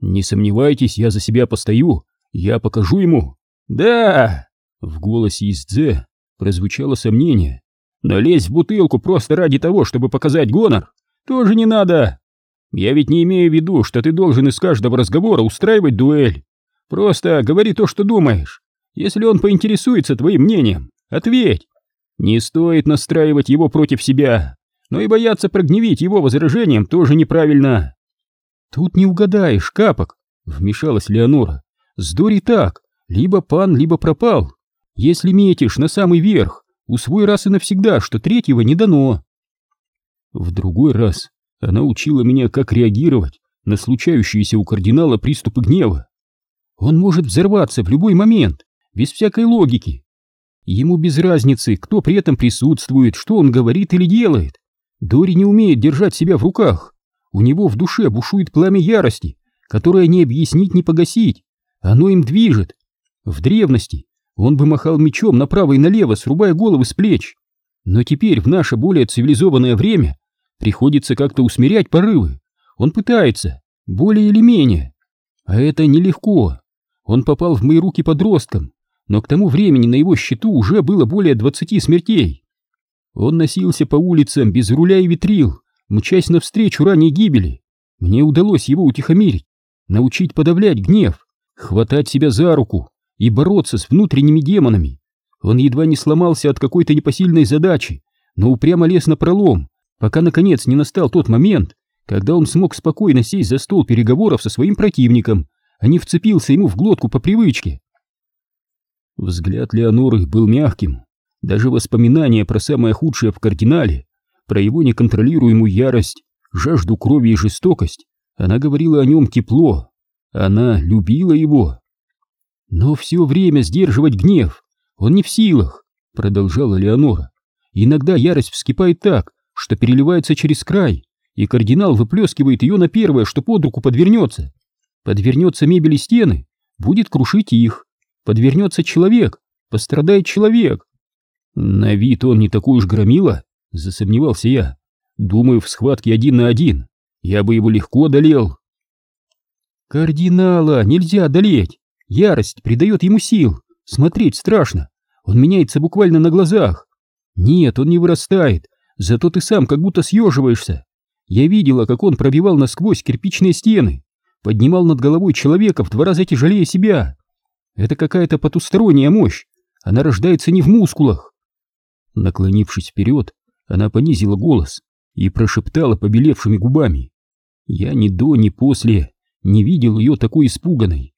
Не сомневайтесь, я за себя постою, я покажу ему. Да! В голосе Издзе прозвучало сомнение. Но в бутылку просто ради того, чтобы показать гонор, тоже не надо. Я ведь не имею в виду, что ты должен из каждого разговора устраивать дуэль. Просто говори то, что думаешь. Если он поинтересуется твоим мнением, ответь. Не стоит настраивать его против себя, но и бояться прогневить его возражением тоже неправильно. Тут не угадаешь, капок, вмешалась Леонора. Сдори так, либо пан, либо пропал. Если метишь на самый верх, усвой раз и навсегда, что третьего не дано. В другой раз она учила меня, как реагировать на случающиеся у кардинала приступы гнева. Он может взорваться в любой момент, без всякой логики. Ему без разницы, кто при этом присутствует, что он говорит или делает. Дори не умеет держать себя в руках. У него в душе бушует пламя ярости, которое не объяснить, не погасить. Оно им движет. В древности он бы махал мечом направо и налево, срубая головы с плеч. Но теперь, в наше более цивилизованное время, Приходится как-то усмирять порывы. Он пытается, более или менее. А это нелегко. Он попал в мои руки подростком, но к тому времени на его счету уже было более двадцати смертей. Он носился по улицам без руля и ветрил, мчась навстречу ранней гибели. Мне удалось его утихомирить, научить подавлять гнев, хватать себя за руку и бороться с внутренними демонами. Он едва не сломался от какой-то непосильной задачи, но упрямо лез на пролом, пока наконец не настал тот момент, когда он смог спокойно сесть за стол переговоров со своим противником, а не вцепился ему в глотку по привычке. Взгляд Леоноры был мягким, даже воспоминания про самое худшее в кардинале, про его неконтролируемую ярость, жажду крови и жестокость, она говорила о нем тепло, она любила его. Но все время сдерживать гнев он не в силах, продолжала Леонора. Иногда ярость вскипает так, что переливается через край, и кардинал выплескивает ее на первое, что под руку подвернется. Подвернется мебель и стены, будет крушить их. Подвернется человек, пострадает человек. На вид он не такой уж громила, засомневался я. Думаю, в схватке один на один я бы его легко одолел. Кардинала нельзя одолеть. Ярость придает ему сил. Смотреть страшно. Он меняется буквально на глазах. Нет, он не вырастает, Зато ты сам как будто съеживаешься. Я видела, как он пробивал насквозь кирпичные стены, поднимал над головой человека в два раза тяжелее себя. Это какая-то потусторонняя мощь. Она рождается не в мускулах. Наклонившись вперед, она понизила голос и прошептала побелевшими губами. Я ни до, ни после не видел ее такой испуганной.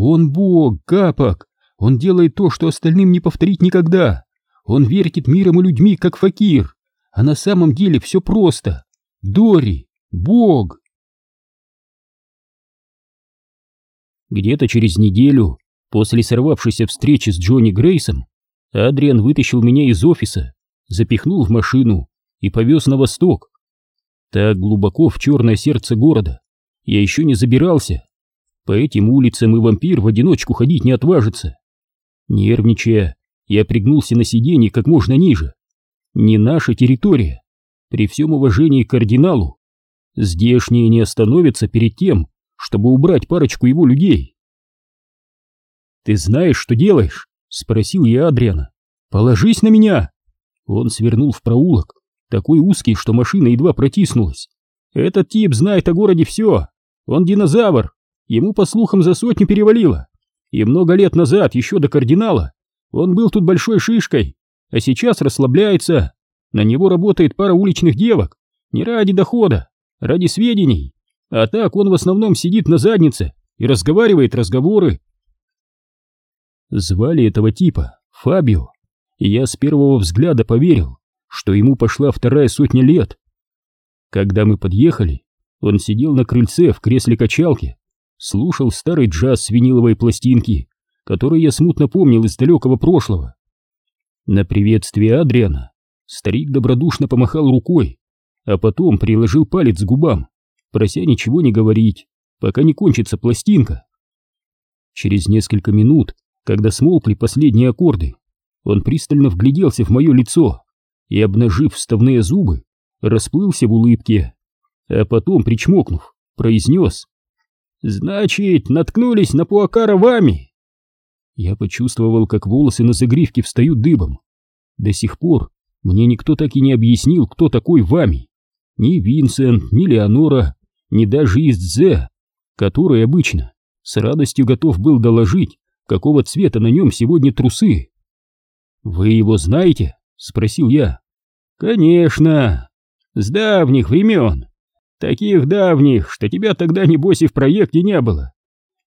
Он бог, капок, он делает то, что остальным не повторить никогда. Он вертит миром и людьми, как факир. А на самом деле все просто. Дори, бог. Где-то через неделю, после сорвавшейся встречи с Джонни Грейсом, Адриан вытащил меня из офиса, запихнул в машину и повез на восток. Так глубоко в черное сердце города я еще не забирался. По этим улицам и вампир в одиночку ходить не отважится. Нервничая, я пригнулся на сиденье как можно ниже. Не наша территория. При всем уважении к кардиналу. Здешние не остановятся перед тем, чтобы убрать парочку его людей. «Ты знаешь, что делаешь?» — спросил я Адриана. «Положись на меня!» Он свернул в проулок, такой узкий, что машина едва протиснулась. «Этот тип знает о городе все. Он динозавр. Ему, по слухам, за сотню перевалило. И много лет назад, еще до кардинала, он был тут большой шишкой, а сейчас расслабляется. На него работает пара уличных девок. Не ради дохода, ради сведений. А так он в основном сидит на заднице и разговаривает разговоры. Звали этого типа Фабио, и я с первого взгляда поверил, что ему пошла вторая сотня лет. Когда мы подъехали, он сидел на крыльце в кресле качалки, слушал старый джаз с виниловой пластинки, который я смутно помнил из далекого прошлого. На приветствие Адриана старик добродушно помахал рукой, а потом приложил палец к губам, прося ничего не говорить, пока не кончится пластинка. Через несколько минут, когда смолкли последние аккорды, он пристально вгляделся в мое лицо и, обнажив вставные зубы, расплылся в улыбке, а потом, причмокнув, произнес «Значит, наткнулись на Пуакара вами?» Я почувствовал, как волосы на загривке встают дыбом. До сих пор мне никто так и не объяснил, кто такой вами. Ни Винсент, ни Леонора, ни даже Истзе, который обычно с радостью готов был доложить, какого цвета на нем сегодня трусы. «Вы его знаете?» — спросил я. «Конечно, с давних времен. Таких давних, что тебя тогда, небось, и в проекте не было.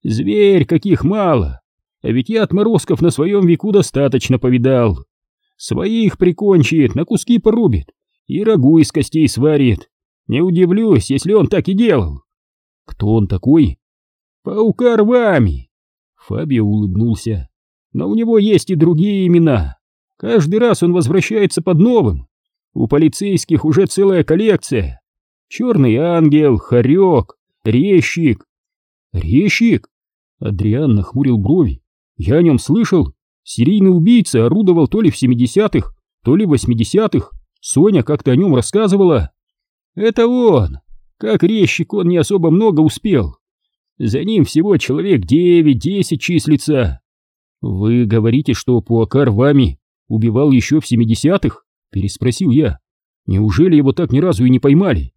Зверь, каких мало. А ведь я отморозков на своем веку достаточно повидал. Своих прикончит, на куски порубит и рагу из костей сварит. Не удивлюсь, если он так и делал. Кто он такой? Паука рвами. Фабио улыбнулся. Но у него есть и другие имена. Каждый раз он возвращается под новым. У полицейских уже целая коллекция. Черный ангел, хорек, резчик. Резчик? Адриан нахмурил брови. Я о нем слышал. Серийный убийца орудовал то ли в 70-х, то ли в 80-х. Соня как-то о нем рассказывала. Это он. Как резчик он не особо много успел. За ним всего человек 9-10 числится. Вы говорите, что Пуакар вами убивал еще в 70-х? Переспросил я. Неужели его так ни разу и не поймали?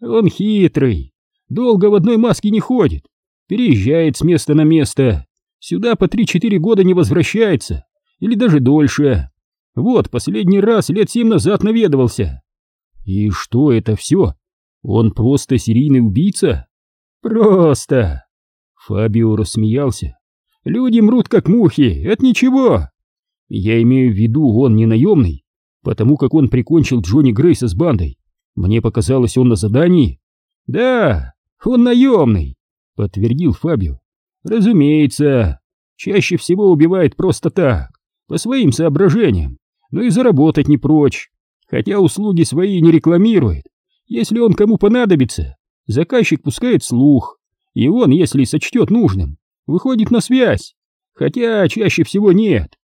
Он хитрый. Долго в одной маске не ходит. Переезжает с места на место. Сюда по 3-4 года не возвращается. Или даже дольше. Вот, последний раз лет семь назад наведывался. И что это все? Он просто серийный убийца? Просто. Фабио рассмеялся. Люди мрут как мухи, это ничего. Я имею в виду, он не наемный, потому как он прикончил Джонни Грейса с бандой. Мне показалось, он на задании. Да, он наемный, подтвердил Фабио. Разумеется, чаще всего убивает просто так, по своим соображениям, но и заработать не прочь хотя услуги свои не рекламирует. Если он кому понадобится, заказчик пускает слух, и он, если сочтет нужным, выходит на связь, хотя чаще всего нет.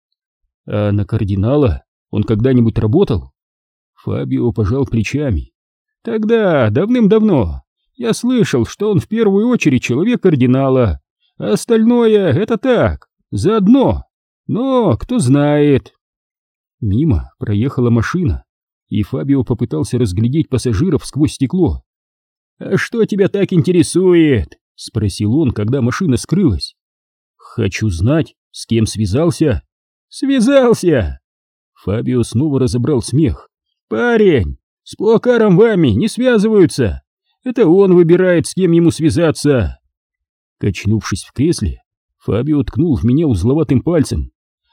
А на кардинала он когда-нибудь работал? Фабио пожал плечами. Тогда, давным-давно, я слышал, что он в первую очередь человек кардинала, а остальное — это так, заодно. Но кто знает. Мимо проехала машина, и Фабио попытался разглядеть пассажиров сквозь стекло. «А что тебя так интересует?» — спросил он, когда машина скрылась. «Хочу знать, с кем связался?» «Связался!» Фабио снова разобрал смех. «Парень, с Плакаром вами не связываются. Это он выбирает, с кем ему связаться». Качнувшись в кресле, Фабио ткнул в меня узловатым пальцем.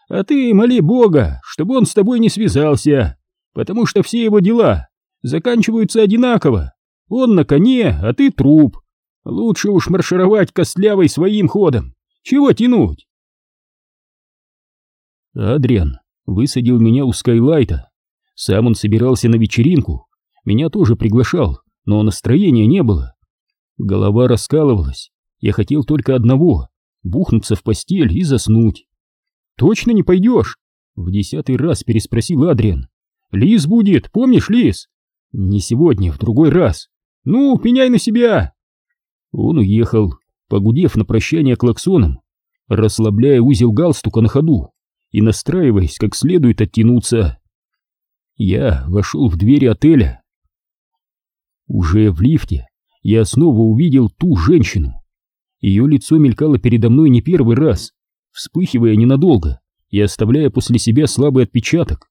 «А ты моли Бога, чтобы он с тобой не связался, потому что все его дела заканчиваются одинаково. Он на коне, а ты труп. Лучше уж маршировать костлявой своим ходом. Чего тянуть?» Адриан высадил меня у Скайлайта. Сам он собирался на вечеринку. Меня тоже приглашал, но настроения не было. Голова раскалывалась. Я хотел только одного — бухнуться в постель и заснуть. «Точно не пойдешь?» — в десятый раз переспросил Адриан. «Лис будет, помнишь, Лис?» «Не сегодня, в другой раз». «Ну, пеняй на себя!» Он уехал, погудев на прощание клаксоном, расслабляя узел галстука на ходу и настраиваясь как следует оттянуться. Я вошел в двери отеля. Уже в лифте я снова увидел ту женщину. Ее лицо мелькало передо мной не первый раз, вспыхивая ненадолго и оставляя после себя слабый отпечаток.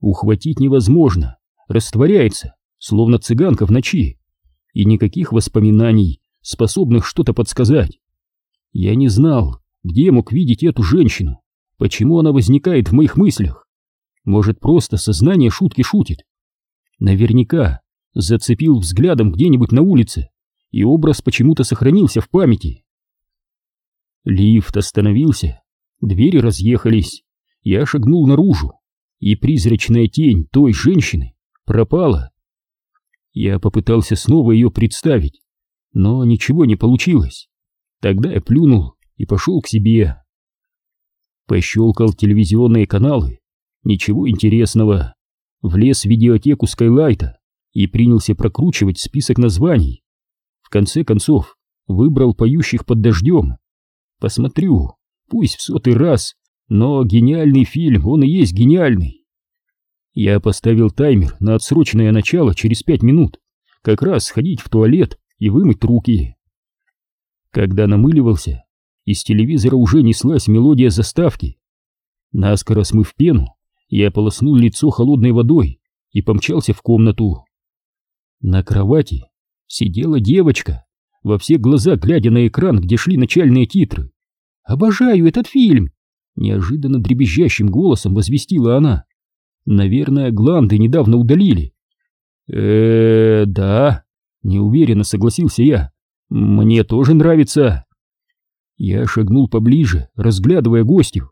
Ухватить невозможно, растворяется, словно цыганка в ночи, и никаких воспоминаний, способных что-то подсказать. Я не знал, где мог видеть эту женщину, почему она возникает в моих мыслях. Может, просто сознание шутки шутит. Наверняка зацепил взглядом где-нибудь на улице, и образ почему-то сохранился в памяти. Лифт остановился, двери разъехались, я шагнул наружу, и призрачная тень той женщины пропала. Я попытался снова ее представить, но ничего не получилось. Тогда я плюнул и пошел к себе. Пощелкал телевизионные каналы, ничего интересного. Влез в видеотеку Скайлайта и принялся прокручивать список названий. В конце концов, выбрал поющих под дождем. Посмотрю, пусть в сотый раз, но гениальный фильм, он и есть гениальный. Я поставил таймер на отсроченное начало через пять минут, как раз сходить в туалет и вымыть руки. Когда намыливался, из телевизора уже неслась мелодия заставки. Наскоро смыв пену, я полоснул лицо холодной водой и помчался в комнату. На кровати сидела девочка, во все глаза глядя на экран, где шли начальные титры. «Обожаю этот фильм!» Неожиданно дребезжащим голосом возвестила она. «Наверное, гланды недавно удалили». э, -э да», — неуверенно согласился я. «Мне тоже нравится». Я шагнул поближе, разглядывая гостю.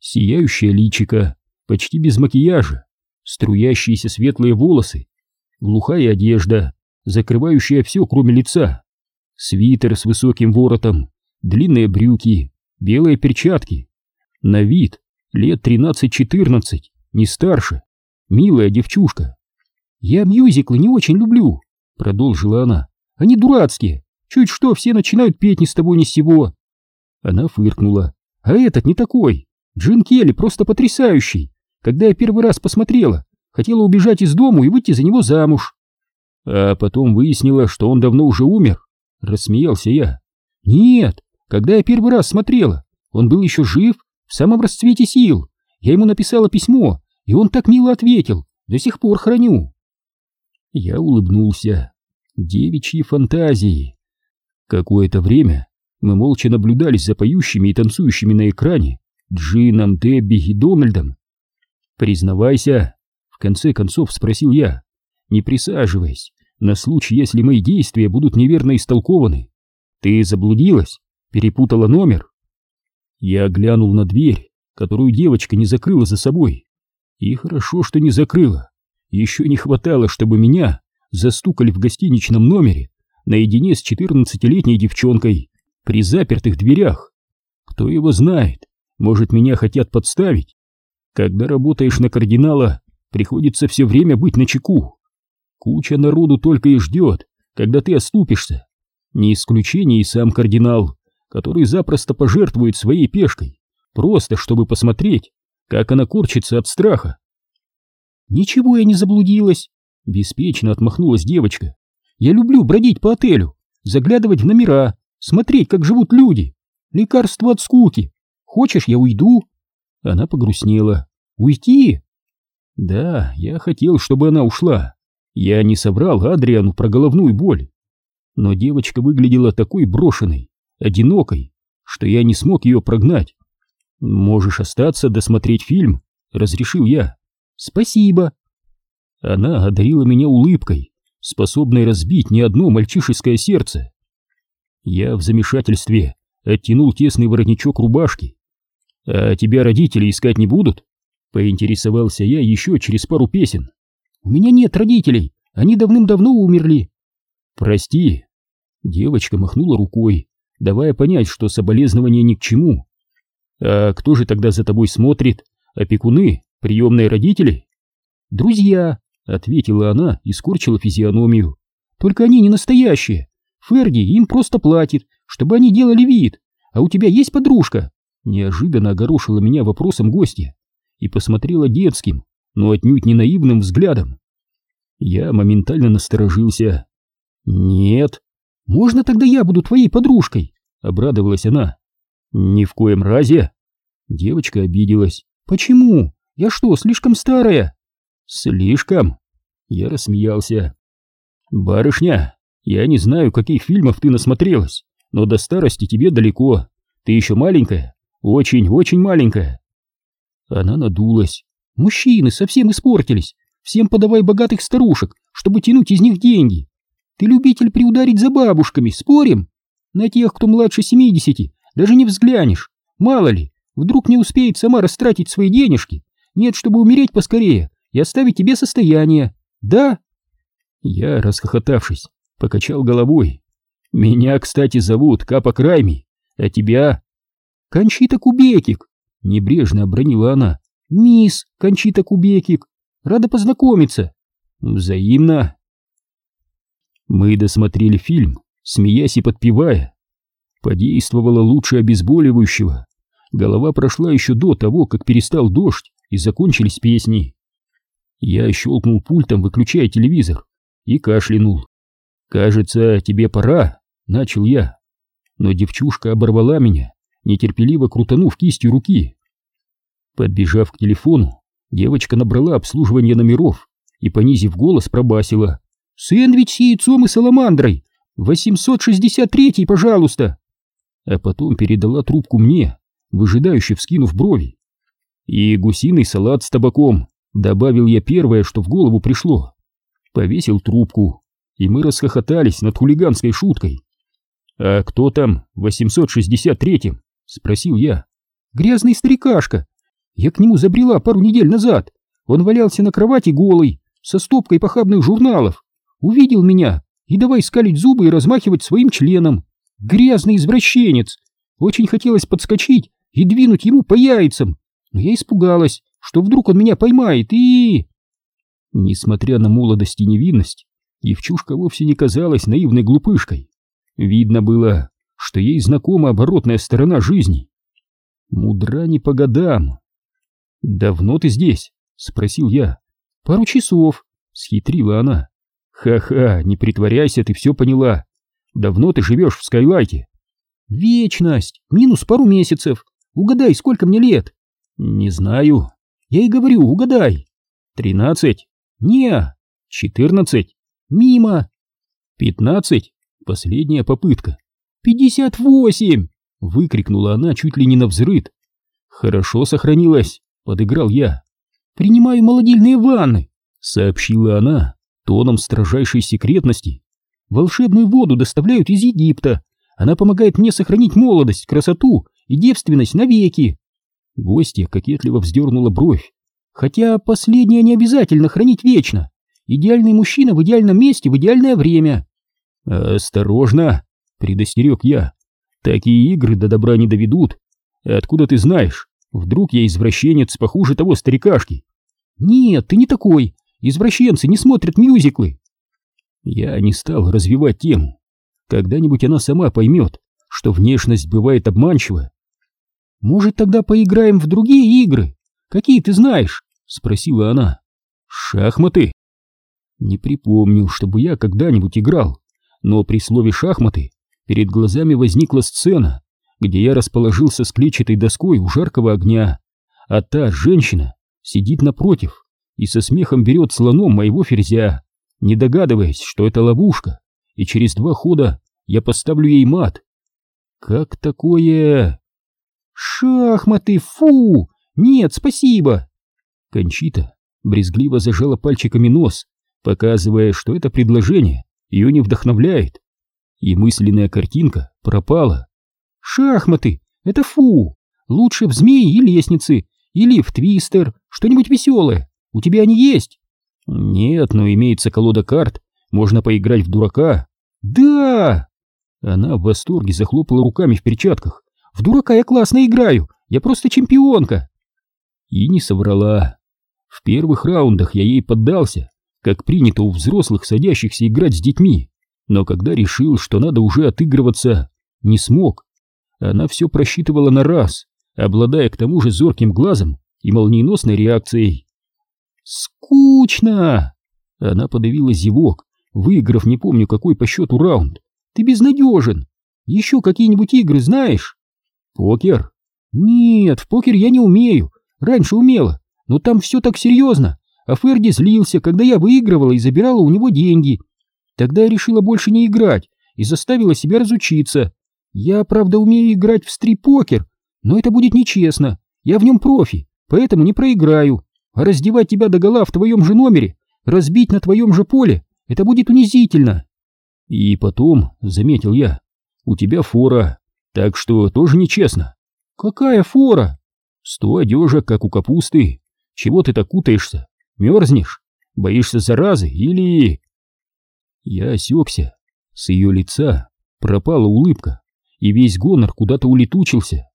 Сияющее личико, почти без макияжа, струящиеся светлые волосы, глухая одежда, закрывающая все, кроме лица, свитер с высоким воротом, длинные брюки, белые перчатки. На вид лет тринадцать-четырнадцать, не старше, милая девчушка. «Я мюзиклы не очень люблю», — продолжила она. «Они дурацкие, чуть что все начинают петь ни с того ни с сего». Она фыркнула. «А этот не такой. Джин Келли просто потрясающий. Когда я первый раз посмотрела, хотела убежать из дому и выйти за него замуж. А потом выяснила, что он давно уже умер. Рассмеялся я. Нет, когда я первый раз смотрела, он был еще жив, в самом расцвете сил. Я ему написала письмо, и он так мило ответил. До сих пор храню. Я улыбнулся. Девичьи фантазии. Какое-то время мы молча наблюдали за поющими и танцующими на экране Джином, Дебби и Дональдом. «Признавайся», — в конце концов спросил я, не присаживаясь, на случай, если мои действия будут неверно истолкованы. «Ты заблудилась? Перепутала номер?» Я глянул на дверь, которую девочка не закрыла за собой. И хорошо, что не закрыла. Еще не хватало, чтобы меня застукали в гостиничном номере наедине с четырнадцатилетней девчонкой при запертых дверях. Кто его знает, может, меня хотят подставить. Когда работаешь на кардинала, приходится все время быть на чеку. Куча народу только и ждет, когда ты оступишься. Не исключение и сам кардинал, который запросто пожертвует своей пешкой, просто чтобы посмотреть, как она корчится от страха. Ничего я не заблудилась. Беспечно отмахнулась девочка. Я люблю бродить по отелю, заглядывать в номера, смотреть, как живут люди. Лекарство от скуки. Хочешь, я уйду? Она погрустнела. Уйти? Да, я хотел, чтобы она ушла. Я не соврал Адриану про головную боль. Но девочка выглядела такой брошенной, одинокой, что я не смог ее прогнать. «Можешь остаться, досмотреть фильм», — разрешил я. «Спасибо». Она одарила меня улыбкой, способной разбить не одно мальчишеское сердце. Я в замешательстве оттянул тесный воротничок рубашки. «А тебя родители искать не будут?» — поинтересовался я еще через пару песен. «У меня нет родителей, они давным-давно умерли». «Прости». Девочка махнула рукой, давая понять, что соболезнования ни к чему. «А кто же тогда за тобой смотрит? Опекуны? Приемные родители?» «Друзья», — ответила она и скорчила физиономию. «Только они не настоящие. Ферди им просто платит, чтобы они делали вид. А у тебя есть подружка?» Неожиданно огорошила меня вопросом гостья и посмотрела детским, но отнюдь не наивным взглядом. Я моментально насторожился. «Нет». «Можно тогда я буду твоей подружкой?» — обрадовалась она. «Ни в коем разе!» Девочка обиделась. «Почему? Я что, слишком старая?» «Слишком?» Я рассмеялся. «Барышня, я не знаю, каких фильмов ты насмотрелась, но до старости тебе далеко. Ты еще маленькая, очень-очень маленькая». Она надулась. «Мужчины совсем испортились. Всем подавай богатых старушек, чтобы тянуть из них деньги. Ты любитель приударить за бабушками, спорим? На тех, кто младше семидесяти, даже не взглянешь. Мало ли, вдруг не успеет сама растратить свои денежки. Нет, чтобы умереть поскорее и оставить тебе состояние. Да?» Я, расхохотавшись, покачал головой. «Меня, кстати, зовут Капа Крайми, а тебя?» «Кончита Кубекик», — небрежно обронила она. «Мисс Кончита Кубекик, рада познакомиться». «Взаимно». Мы досмотрели фильм, смеясь и подпевая. Подействовало лучше обезболивающего. Голова прошла еще до того, как перестал дождь и закончились песни. Я щелкнул пультом, выключая телевизор, и кашлянул. «Кажется, тебе пора», — начал я. Но девчушка оборвала меня, нетерпеливо крутанув кистью руки. Подбежав к телефону, девочка набрала обслуживание номеров и, понизив голос, пробасила. «Сэндвич с яйцом и саламандрой! 863-й, пожалуйста!» а потом передала трубку мне, выжидающе вскинув брови. И гусиный салат с табаком, добавил я первое, что в голову пришло. Повесил трубку, и мы расхохотались над хулиганской шуткой. «А кто там в 863-м?» — спросил я. «Грязный старикашка. Я к нему забрела пару недель назад. Он валялся на кровати голый, со стопкой похабных журналов. Увидел меня и давай скалить зубы и размахивать своим членом. Грязный извращенец! Очень хотелось подскочить и двинуть ему по яйцам, но я испугалась, что вдруг он меня поймает и... Несмотря на молодость и невинность, девчушка вовсе не казалась наивной глупышкой. Видно было, что ей знакома оборотная сторона жизни. Мудра не по годам. «Давно ты здесь?» — спросил я. «Пару часов», — схитрила она. «Ха-ха, не притворяйся, ты все поняла. Давно ты живешь в Скайлайте? Вечность, минус пару месяцев. Угадай, сколько мне лет? Не знаю. Я и говорю, угадай. Тринадцать? Не. Четырнадцать? Мимо. Пятнадцать? Последняя попытка. Пятьдесят восемь! Выкрикнула она чуть ли не на взрыд. Хорошо сохранилась, подыграл я. Принимаю молодильные ванны, сообщила она тоном строжайшей секретности. Волшебную воду доставляют из Египта. Она помогает мне сохранить молодость, красоту и девственность навеки. Гостья кокетливо вздернула бровь. Хотя последнее не обязательно хранить вечно. Идеальный мужчина в идеальном месте в идеальное время. Осторожно, предостерег я. Такие игры до добра не доведут. Откуда ты знаешь? Вдруг я извращенец похуже того старикашки? Нет, ты не такой. Извращенцы не смотрят мюзиклы. Я не стал развивать тему. Когда-нибудь она сама поймет, что внешность бывает обманчива. «Может, тогда поиграем в другие игры? Какие ты знаешь?» — спросила она. Шахматы? Не припомню, чтобы я когда-нибудь играл, но при слове «шахматы» перед глазами возникла сцена, где я расположился с клетчатой доской у жаркого огня, а та женщина сидит напротив и со смехом берет слоном моего ферзя, не догадываясь, что это ловушка, и через два хода я поставлю ей мат. Как такое? Шахматы, фу! Нет, спасибо! Кончита брезгливо зажала пальчиками нос, показывая, что это предложение ее не вдохновляет. И мысленная картинка пропала. «Шахматы! Это фу! Лучше в змеи и лестницы, или в твистер, что-нибудь веселое. У тебя они есть?» «Нет, но имеется колода карт, можно поиграть в дурака». «Да!» Она в восторге захлопала руками в перчатках. «В дурака я классно играю, я просто чемпионка!» И не соврала. В первых раундах я ей поддался, как принято у взрослых, садящихся играть с детьми. Но когда решил, что надо уже отыгрываться, не смог. Она все просчитывала на раз, обладая к тому же зорким глазом и молниеносной реакцией. «Скучно!» Она подавила зевок, выиграв не помню какой по счету раунд. «Ты безнадежен! Еще какие-нибудь игры знаешь?» «Покер?» «Нет, в покер я не умею. Раньше умела, но там все так серьезно. А Ферди злился, когда я выигрывала и забирала у него деньги. Тогда я решила больше не играть и заставила себя разучиться. Я, правда, умею играть в стрип-покер, но это будет нечестно. Я в нем профи, поэтому не проиграю. А раздевать тебя догола в твоем же номере, разбить на твоем же поле, это будет унизительно. И потом, заметил я, у тебя фора, так что тоже нечестно. Какая фора? Сто одежек, как у капусты. Чего ты так кутаешься? Мерзнешь? Боишься заразы или...» Я осекся. С ее лица пропала улыбка, и весь гонор куда-то улетучился.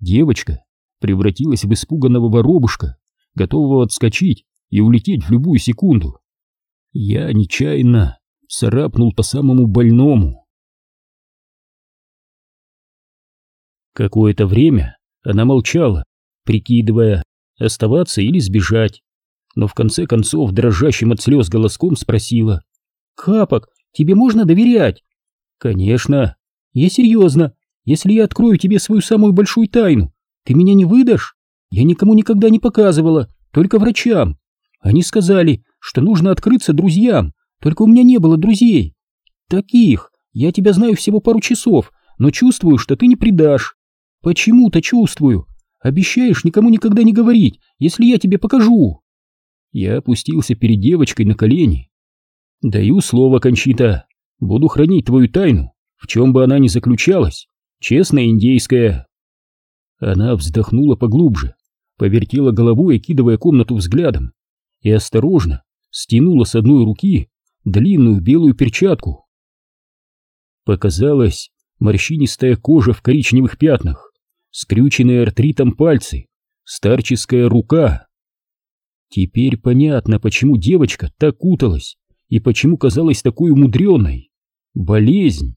Девочка превратилась в испуганного воробушка, готового отскочить и улететь в любую секунду. Я нечаянно царапнул по самому больному. Какое-то время она молчала, прикидывая, оставаться или сбежать но в конце концов дрожащим от слез голоском спросила. «Капок, тебе можно доверять?» «Конечно. Я серьезно. Если я открою тебе свою самую большую тайну, ты меня не выдашь? Я никому никогда не показывала, только врачам. Они сказали, что нужно открыться друзьям, только у меня не было друзей. Таких. Я тебя знаю всего пару часов, но чувствую, что ты не предашь. Почему-то чувствую. Обещаешь никому никогда не говорить, если я тебе покажу». Я опустился перед девочкой на колени. «Даю слово, Кончита, буду хранить твою тайну, в чем бы она ни заключалась, честная индейская». Она вздохнула поглубже, повертела головой, окидывая комнату взглядом, и осторожно стянула с одной руки длинную белую перчатку. Показалась морщинистая кожа в коричневых пятнах, скрюченные артритом пальцы, старческая рука. Теперь понятно, почему девочка так куталась и почему казалась такой умудренной. Болезнь.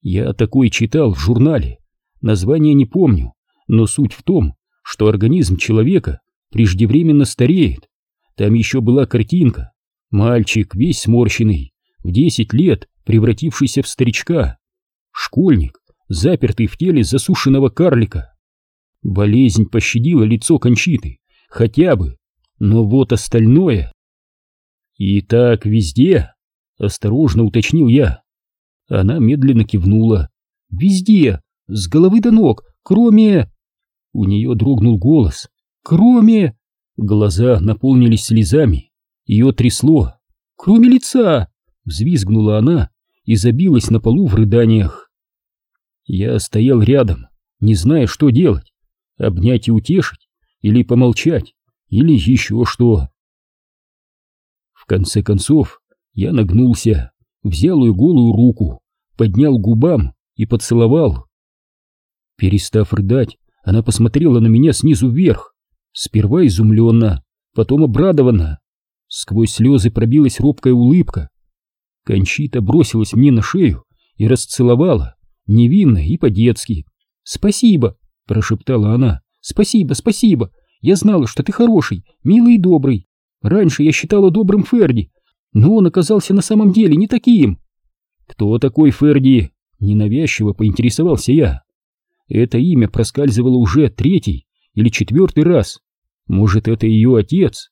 Я такой читал в журнале. Название не помню, но суть в том, что организм человека преждевременно стареет. Там еще была картинка. Мальчик, весь сморщенный, в десять лет превратившийся в старичка. Школьник, запертый в теле засушенного карлика. Болезнь пощадила лицо Кончиты, хотя бы но вот остальное... И так везде, осторожно уточнил я. Она медленно кивнула. Везде, с головы до ног, кроме... У нее дрогнул голос. Кроме... Глаза наполнились слезами. Ее трясло. Кроме лица! Взвизгнула она и забилась на полу в рыданиях. Я стоял рядом, не зная, что делать. Обнять и утешить или помолчать или еще что. Конце концов, я нагнулся, взял ее голую руку, поднял губам и поцеловал. Перестав рыдать, она посмотрела на меня снизу вверх, сперва изумленно, потом обрадованно. Сквозь слезы пробилась робкая улыбка. Кончита бросилась мне на шею и расцеловала, невинно и по-детски. «Спасибо!» — прошептала она. «Спасибо, спасибо! Я знала, что ты хороший, милый и добрый. Раньше я считала добрым Ферди, но он оказался на самом деле не таким. Кто такой Ферди? Ненавязчиво поинтересовался я. Это имя проскальзывало уже третий или четвертый раз. Может, это ее отец?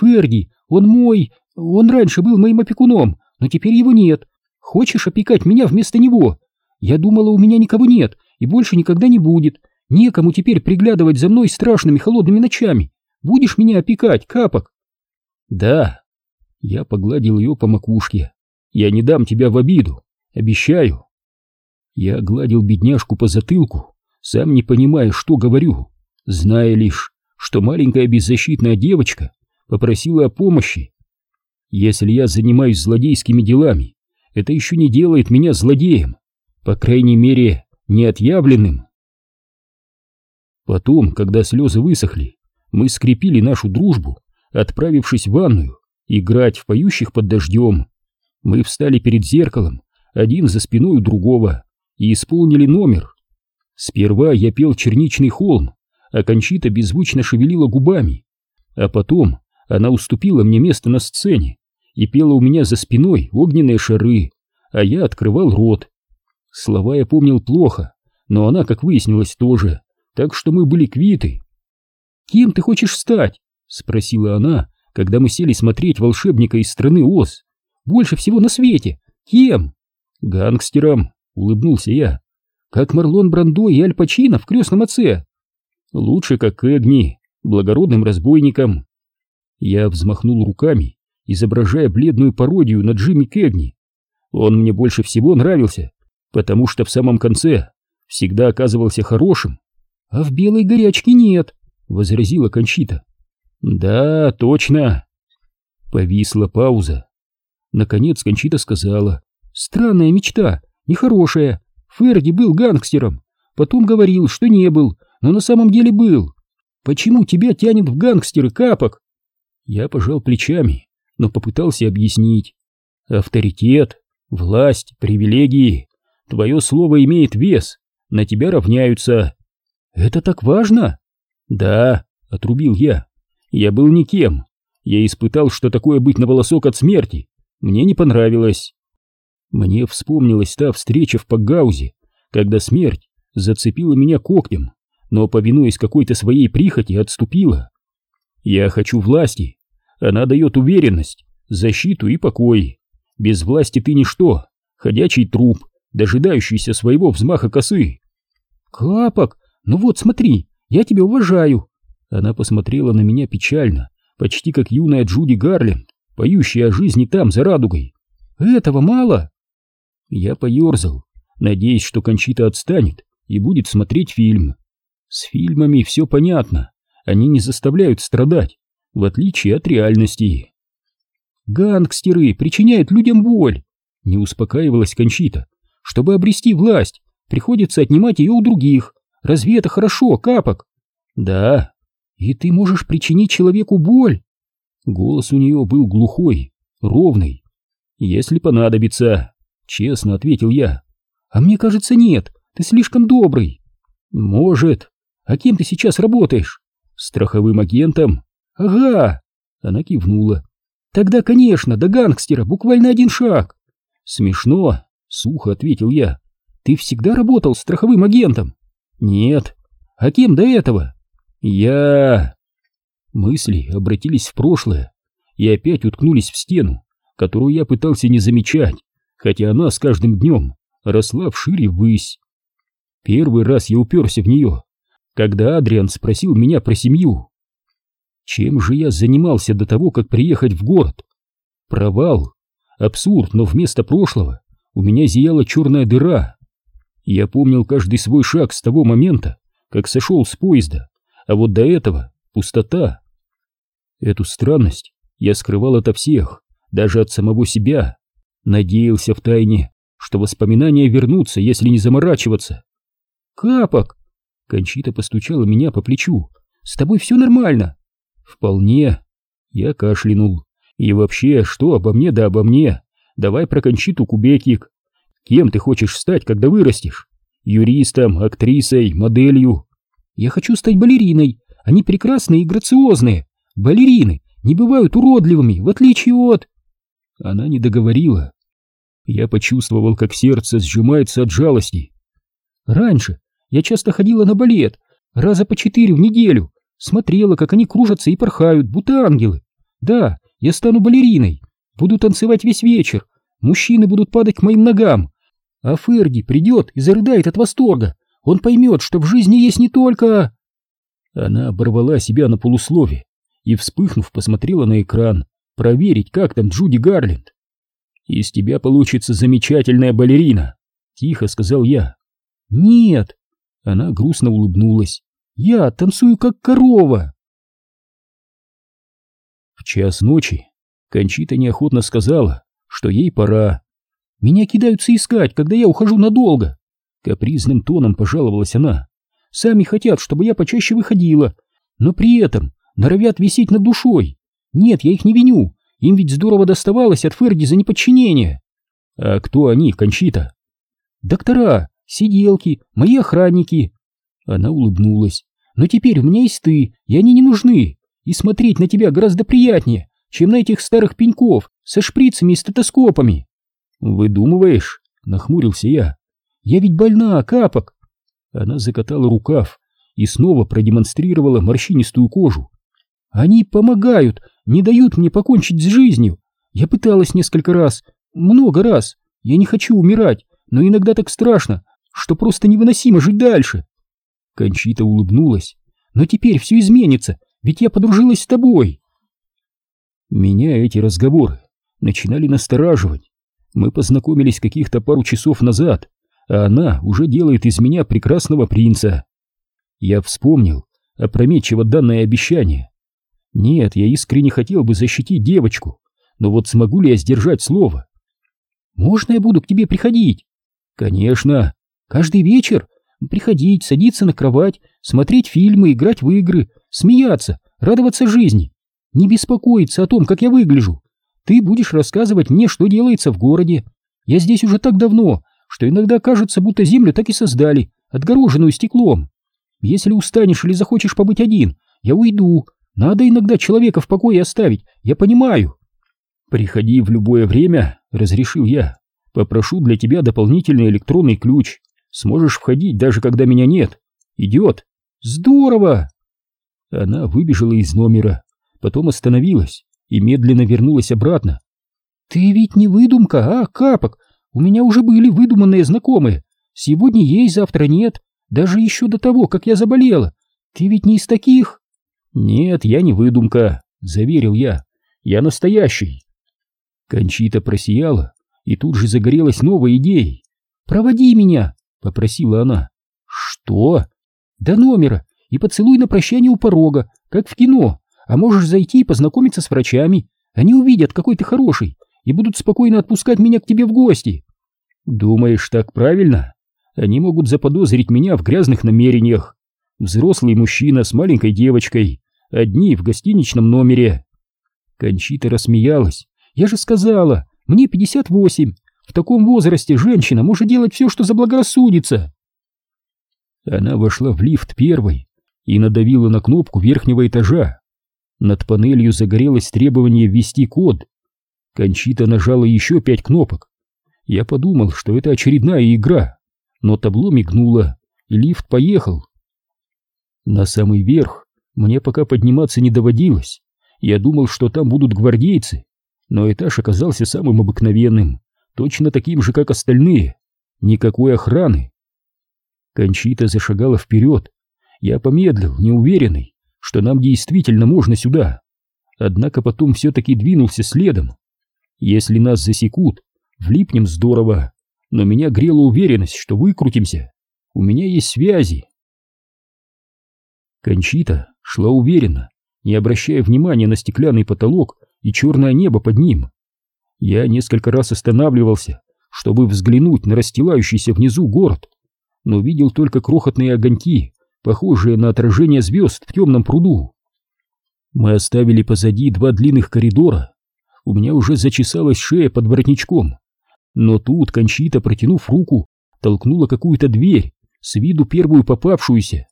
Ферди, он мой, он раньше был моим опекуном, но теперь его нет. Хочешь опекать меня вместо него? Я думала, у меня никого нет и больше никогда не будет. Некому теперь приглядывать за мной страшными холодными ночами. Будешь меня опекать, капок? Да. Я погладил ее по макушке. Я не дам тебя в обиду, обещаю. Я гладил бедняжку по затылку, сам не понимая, что говорю, зная лишь, что маленькая беззащитная девочка попросила о помощи. Если я занимаюсь злодейскими делами, это еще не делает меня злодеем, по крайней мере, неотъявленным. Потом, когда слезы высохли, мы скрепили нашу дружбу, отправившись в ванную играть в поющих под дождем. Мы встали перед зеркалом, один за спиной у другого, и исполнили номер. Сперва я пел «Черничный холм», а Кончита беззвучно шевелила губами, а потом она уступила мне место на сцене и пела у меня за спиной огненные шары, а я открывал рот. Слова я помнил плохо, но она, как выяснилось, тоже, так что мы были квиты. «Кем ты хочешь стать?» — спросила она, когда мы сели смотреть волшебника из страны Оз. «Больше всего на свете! Кем?» «Гангстером!» — улыбнулся я. «Как Марлон Брандо и Аль Пачино в «Крестном отце». «Лучше, как Эгни, благородным разбойником». Я взмахнул руками, изображая бледную пародию на Джимми Кэгни. Он мне больше всего нравился, потому что в самом конце всегда оказывался хорошим. «А в белой горячке нет», — возразила Кончита. «Да, точно». Повисла пауза. Наконец Кончита сказала. «Странная мечта, нехорошая. Ферди был гангстером, потом говорил, что не был, но на самом деле был. Почему тебя тянет в гангстеры, Капок?» Я пожал плечами, но попытался объяснить. «Авторитет, власть, привилегии. Твое слово имеет вес, на тебя равняются. Это так важно? Да, отрубил я. Я был никем. Я испытал, что такое быть на волосок от смерти. Мне не понравилось. Мне вспомнилась та встреча в Пагаузе, когда смерть зацепила меня когтем, но, повинуясь какой-то своей прихоти, отступила. Я хочу власти. Она дает уверенность, защиту и покой. Без власти ты ничто, ходячий труп, дожидающийся своего взмаха косы. «Капок, ну вот смотри, я тебя уважаю!» Она посмотрела на меня печально, почти как юная Джуди Гарленд, поющая о жизни там, за радугой. «Этого мало?» Я поерзал, надеясь, что Кончита отстанет и будет смотреть фильм. С фильмами все понятно, они не заставляют страдать, в отличие от реальности. «Гангстеры причиняют людям боль!» Не успокаивалась Кончита. Чтобы обрести власть, приходится отнимать ее у других. Разве это хорошо, Капок? Да. И ты можешь причинить человеку боль? Голос у нее был глухой, ровный. Если понадобится, честно ответил я. А мне кажется, нет, ты слишком добрый. Может. А кем ты сейчас работаешь? Страховым агентом? Ага. Она кивнула. Тогда, конечно, до гангстера буквально один шаг. Смешно, Сухо ответил я. Ты всегда работал страховым агентом? Нет. А кем до этого? Я... Мысли обратились в прошлое и опять уткнулись в стену, которую я пытался не замечать, хотя она с каждым днем росла вшире ввысь. Первый раз я уперся в нее, когда Адриан спросил меня про семью. Чем же я занимался до того, как приехать в город? Провал. Абсурд, но вместо прошлого у меня зияла черная дыра. Я помнил каждый свой шаг с того момента, как сошел с поезда, а вот до этого пустота. Эту странность я скрывал ото всех, даже от самого себя. Надеялся в тайне, что воспоминания вернутся, если не заморачиваться. «Капок!» Кончита постучала меня по плечу. «С тобой все нормально?» «Вполне». Я кашлянул. «И вообще, что обо мне да обо мне? Давай про Кончиту Кубекик. Кем ты хочешь стать, когда вырастешь? Юристом, актрисой, моделью? Я хочу стать балериной. Они прекрасные и грациозные. Балерины. не бывают уродливыми, в отличие от...» Она не договорила. Я почувствовал, как сердце сжимается от жалости. Раньше я часто ходила на балет, раза по четыре в неделю, смотрела, как они кружатся и порхают, будто ангелы. Да, я стану балериной, буду танцевать весь вечер, мужчины будут падать к моим ногам, а Ферди придет и зарыдает от восторга. Он поймет, что в жизни есть не только... Она оборвала себя на полуслове и, вспыхнув, посмотрела на экран, проверить, как там Джуди Гарленд. «Из тебя получится замечательная балерина», — тихо сказал я. «Нет», — она грустно улыбнулась, — «я танцую как корова». В час ночи Кончита неохотно сказала, что ей пора. «Меня кидаются искать, когда я ухожу надолго», — капризным тоном пожаловалась она. «Сами хотят, чтобы я почаще выходила, но при этом норовят висеть над душой. Нет, я их не виню, им ведь здорово доставалось от Ферди за неподчинение. А кто они, Кончита? Доктора, сиделки, мои охранники. Она улыбнулась. Но теперь у меня есть ты, и они не нужны. И смотреть на тебя гораздо приятнее, чем на этих старых пеньков со шприцами и стетоскопами. Выдумываешь? Нахмурился я. Я ведь больна, капок. Она закатала рукав и снова продемонстрировала морщинистую кожу. Они помогают, не дают мне покончить с жизнью. Я пыталась несколько раз, много раз. Я не хочу умирать, но иногда так страшно, что просто невыносимо жить дальше. Кончита улыбнулась. Но теперь все изменится, ведь я подружилась с тобой. Меня эти разговоры начинали настораживать. Мы познакомились каких-то пару часов назад, а она уже делает из меня прекрасного принца. Я вспомнил опрометчиво данное обещание нет, я искренне хотел бы защитить девочку, но вот смогу ли я сдержать слово? Можно я буду к тебе приходить? Конечно. Каждый вечер приходить, садиться на кровать, смотреть фильмы, играть в игры, смеяться, радоваться жизни, не беспокоиться о том, как я выгляжу. Ты будешь рассказывать мне, что делается в городе. Я здесь уже так давно, что иногда кажется, будто землю так и создали, отгороженную стеклом. Если устанешь или захочешь побыть один, я уйду, надо иногда человека в покое оставить, я понимаю. Приходи в любое время, разрешил я. Попрошу для тебя дополнительный электронный ключ. Сможешь входить, даже когда меня нет. Идет. Здорово! Она выбежала из номера, потом остановилась и медленно вернулась обратно. Ты ведь не выдумка, а, Капок? У меня уже были выдуманные знакомые. Сегодня есть, завтра нет. Даже еще до того, как я заболела. Ты ведь не из таких? «Нет, я не выдумка», — заверил я. «Я настоящий». Кончита просияла и тут же загорелась новой идеей. «Проводи меня», — попросила она. «Что?» «До номера и поцелуй на прощание у порога, как в кино. А можешь зайти и познакомиться с врачами. Они увидят, какой ты хороший, и будут спокойно отпускать меня к тебе в гости». «Думаешь, так правильно? Они могут заподозрить меня в грязных намерениях. Взрослый мужчина с маленькой девочкой, одни в гостиничном номере. Кончита рассмеялась. «Я же сказала, мне 58. В таком возрасте женщина может делать все, что заблагорассудится». Она вошла в лифт первой и надавила на кнопку верхнего этажа. Над панелью загорелось требование ввести код. Кончита нажала еще пять кнопок. Я подумал, что это очередная игра, но табло мигнуло, и лифт поехал. На самый верх мне пока подниматься не доводилось. Я думал, что там будут гвардейцы, но этаж оказался самым обыкновенным, точно таким же, как остальные. Никакой охраны. Кончита зашагала вперед. Я помедлил, неуверенный, что нам действительно можно сюда. Однако потом все-таки двинулся следом. Если нас засекут, влипнем здорово, но меня грела уверенность, что выкрутимся. У меня есть связи. Кончита шла уверенно, не обращая внимания на стеклянный потолок и черное небо под ним. Я несколько раз останавливался, чтобы взглянуть на расстилающийся внизу город, но видел только крохотные огоньки, похожие на отражение звезд в темном пруду. Мы оставили позади два длинных коридора. У меня уже зачесалась шея под воротничком. Но тут Кончита, протянув руку, толкнула какую-то дверь, с виду первую попавшуюся.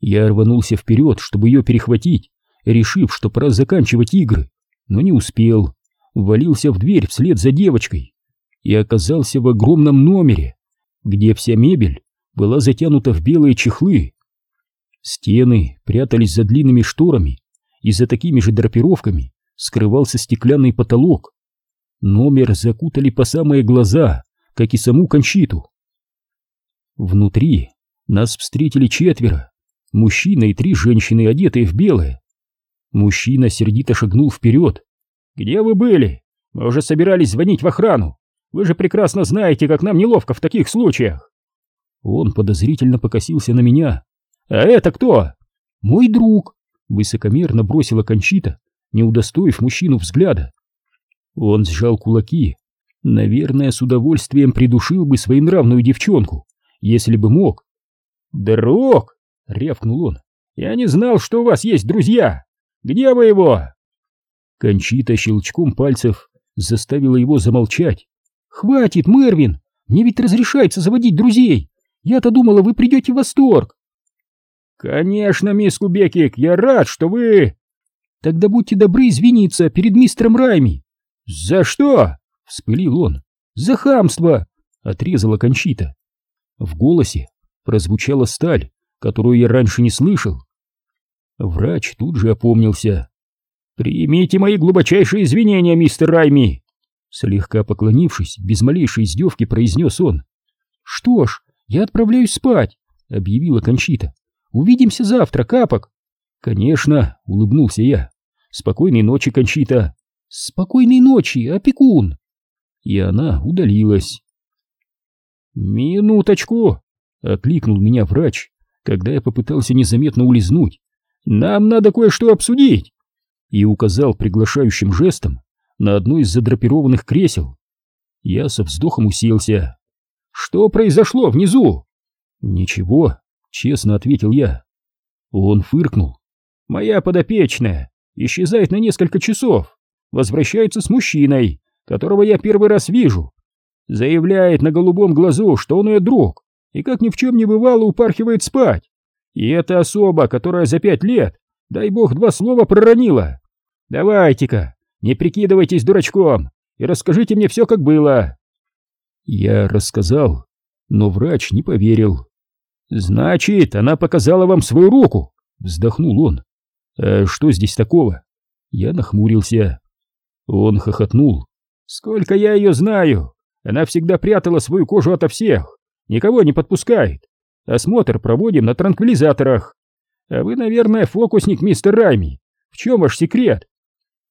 Я рванулся вперед, чтобы ее перехватить, решив, что пора заканчивать игры, но не успел. Ввалился в дверь вслед за девочкой и оказался в огромном номере, где вся мебель была затянута в белые чехлы. Стены прятались за длинными шторами, и за такими же драпировками скрывался стеклянный потолок. Номер закутали по самые глаза, как и саму Кончиту. Внутри нас встретили четверо, мужчина и три женщины, одетые в белое. Мужчина сердито шагнул вперед. «Где вы были? Мы уже собирались звонить в охрану. Вы же прекрасно знаете, как нам неловко в таких случаях!» Он подозрительно покосился на меня. «А это кто?» «Мой друг!» Высокомерно бросила Кончита, не удостоив мужчину взгляда. Он сжал кулаки. Наверное, с удовольствием придушил бы своенравную девчонку, если бы мог. «Друг!» — рявкнул он. «Я не знал, что у вас есть друзья! Где вы его?» Кончита щелчком пальцев заставила его замолчать. «Хватит, Мервин! Мне ведь разрешается заводить друзей! Я-то думала, вы придете в восторг!» «Конечно, мисс Кубекик, я рад, что вы...» «Тогда будьте добры извиниться перед мистером Райми!» «За что?» — вспылил он. «За хамство!» — отрезала Кончита. В голосе прозвучала сталь, которую я раньше не слышал. Врач тут же опомнился. «Примите мои глубочайшие извинения, мистер Райми!» Слегка поклонившись, без малейшей издевки произнес он. «Что ж, я отправляюсь спать», — объявила Кончита. «Увидимся завтра, капок». «Конечно», — улыбнулся я. «Спокойной ночи, Кончита». «Спокойной ночи, опекун!» И она удалилась. «Минуточку!» — окликнул меня врач, когда я попытался незаметно улизнуть. «Нам надо кое-что обсудить!» И указал приглашающим жестом на одно из задрапированных кресел. Я со вздохом уселся. «Что произошло внизу?» «Ничего», — честно ответил я. Он фыркнул. «Моя подопечная исчезает на несколько часов, возвращается с мужчиной, которого я первый раз вижу. Заявляет на голубом глазу, что он ее друг, и как ни в чем не бывало упархивает спать. И это особа, которая за пять лет, дай бог, два слова проронила. Давайте-ка, не прикидывайтесь дурачком и расскажите мне все, как было. Я рассказал, но врач не поверил. «Значит, она показала вам свою руку!» — вздохнул он. «А что здесь такого?» Я нахмурился. Он хохотнул. «Сколько я ее знаю! Она всегда прятала свою кожу ото всех, никого не подпускает. Осмотр проводим на транквилизаторах. А вы, наверное, фокусник, мистер Райми. В чем ваш секрет?»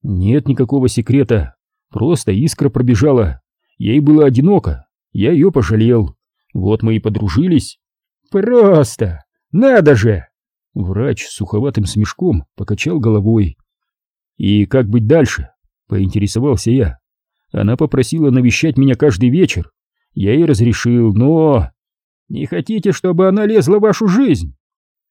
«Нет никакого секрета. Просто искра пробежала. Ей было одиноко. Я ее пожалел. Вот мы и подружились». «Просто! Надо же!» Врач суховатым смешком покачал головой. «И как быть дальше?» — поинтересовался я. Она попросила навещать меня каждый вечер. Я ей разрешил, но... Не хотите, чтобы она лезла в вашу жизнь?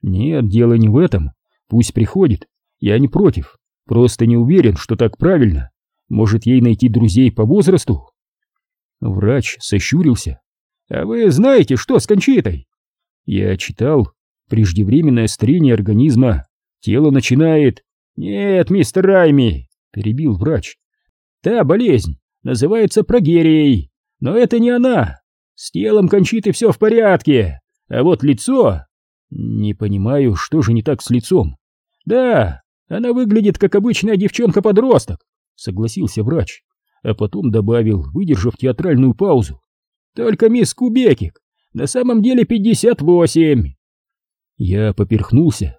Нет, дело не в этом. Пусть приходит. Я не против. Просто не уверен, что так правильно. Может, ей найти друзей по возрасту? Врач сощурился. А вы знаете, что с Кончитой? Я читал. Преждевременное старение организма. Тело начинает... Нет, мистер Райми, перебил врач. Та болезнь называется прогерией, но это не она. С телом Кончиты все в порядке, а вот лицо... Не понимаю, что же не так с лицом. Да, она выглядит как обычная девчонка-подросток, согласился врач, а потом добавил, выдержав театральную паузу. Только мисс Кубекик, на самом деле пятьдесят восемь. Я поперхнулся.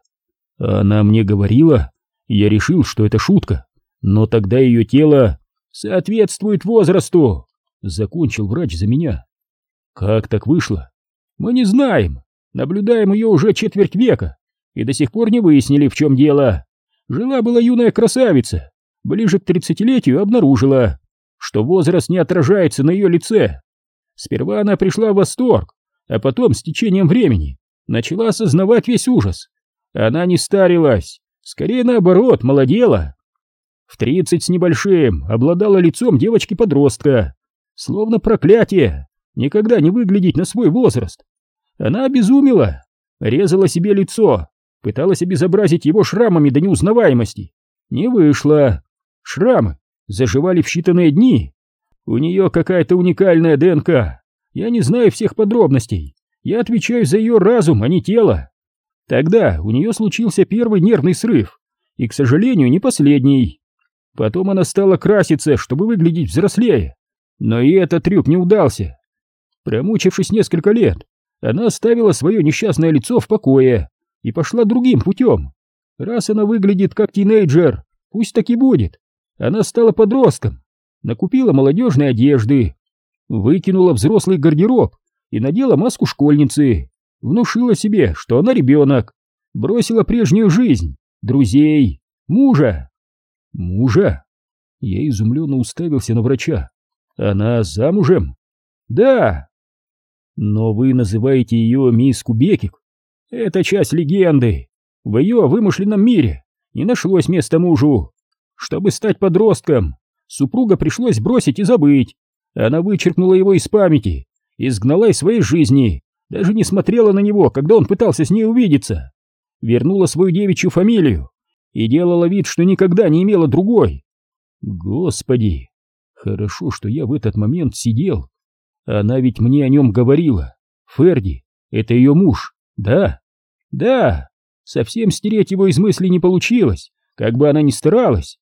Она мне говорила, я решил, что это шутка, но тогда ее тело соответствует возрасту, закончил врач за меня. Как так вышло? Мы не знаем. Наблюдаем ее уже четверть века и до сих пор не выяснили, в чем дело. Жила-была юная красавица, ближе к тридцатилетию обнаружила, что возраст не отражается на ее лице. Сперва она пришла в восторг, а потом с течением времени начала осознавать весь ужас. Она не старилась, скорее наоборот, молодела. В тридцать с небольшим обладала лицом девочки-подростка. Словно проклятие, никогда не выглядеть на свой возраст. Она обезумела, резала себе лицо, пыталась обезобразить его шрамами до неузнаваемости. Не вышло. Шрамы заживали в считанные дни. У нее какая-то уникальная ДНК. Я не знаю всех подробностей. Я отвечаю за ее разум, а не тело. Тогда у нее случился первый нервный срыв, и, к сожалению, не последний. Потом она стала краситься, чтобы выглядеть взрослее. Но и этот трюк не удался. Промучившись несколько лет, она оставила свое несчастное лицо в покое и пошла другим путем. Раз она выглядит как тинейджер, пусть так и будет. Она стала подростком, накупила молодежной одежды, выкинула взрослый гардероб и надела маску школьницы, внушила себе, что она ребенок, бросила прежнюю жизнь, друзей, мужа. Мужа? Я изумленно уставился на врача. Она замужем? Да. Но вы называете ее мисс Кубекик. Это часть легенды. В ее вымышленном мире не нашлось места мужу. Чтобы стать подростком, супруга пришлось бросить и забыть. Она вычеркнула его из памяти, изгнала из своей жизни, даже не смотрела на него, когда он пытался с ней увидеться. Вернула свою девичью фамилию и делала вид, что никогда не имела другой. Господи, хорошо, что я в этот момент сидел. Она ведь мне о нем говорила. Ферди, это ее муж, да? Да, совсем стереть его из мысли не получилось, как бы она ни старалась.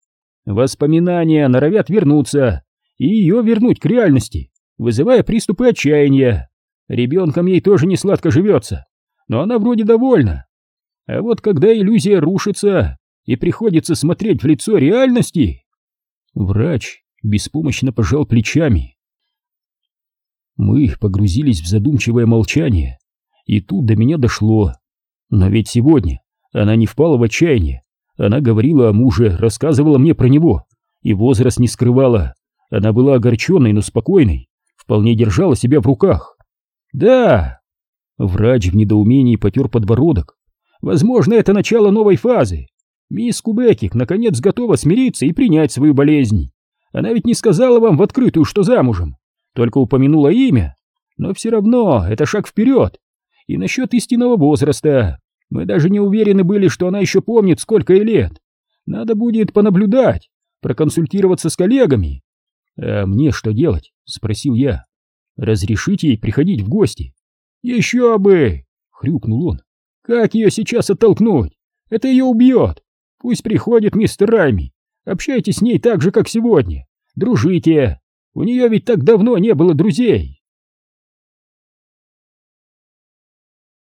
Воспоминания норовят вернуться и ее вернуть к реальности, вызывая приступы отчаяния. Ребенком ей тоже не сладко живется, но она вроде довольна. А вот когда иллюзия рушится и приходится смотреть в лицо реальности... Врач беспомощно пожал плечами. Мы погрузились в задумчивое молчание, и тут до меня дошло. Но ведь сегодня она не впала в отчаяние, она говорила о муже, рассказывала мне про него, и возраст не скрывала. Она была огорченной, но спокойной, вполне держала себя в руках. Да, врач в недоумении потер подбородок. Возможно, это начало новой фазы. Мисс Кубекик наконец готова смириться и принять свою болезнь. Она ведь не сказала вам в открытую, что замужем, только упомянула имя. Но все равно это шаг вперед. И насчет истинного возраста. Мы даже не уверены были, что она еще помнит, сколько ей лет. Надо будет понаблюдать, проконсультироваться с коллегами. А мне что делать? Спросил я. Разрешите ей приходить в гости? Еще бы! Хрюкнул он. Как ее сейчас оттолкнуть? Это ее убьет. Пусть приходит мистер Райми. Общайтесь с ней так же, как сегодня. Дружите. У нее ведь так давно не было друзей.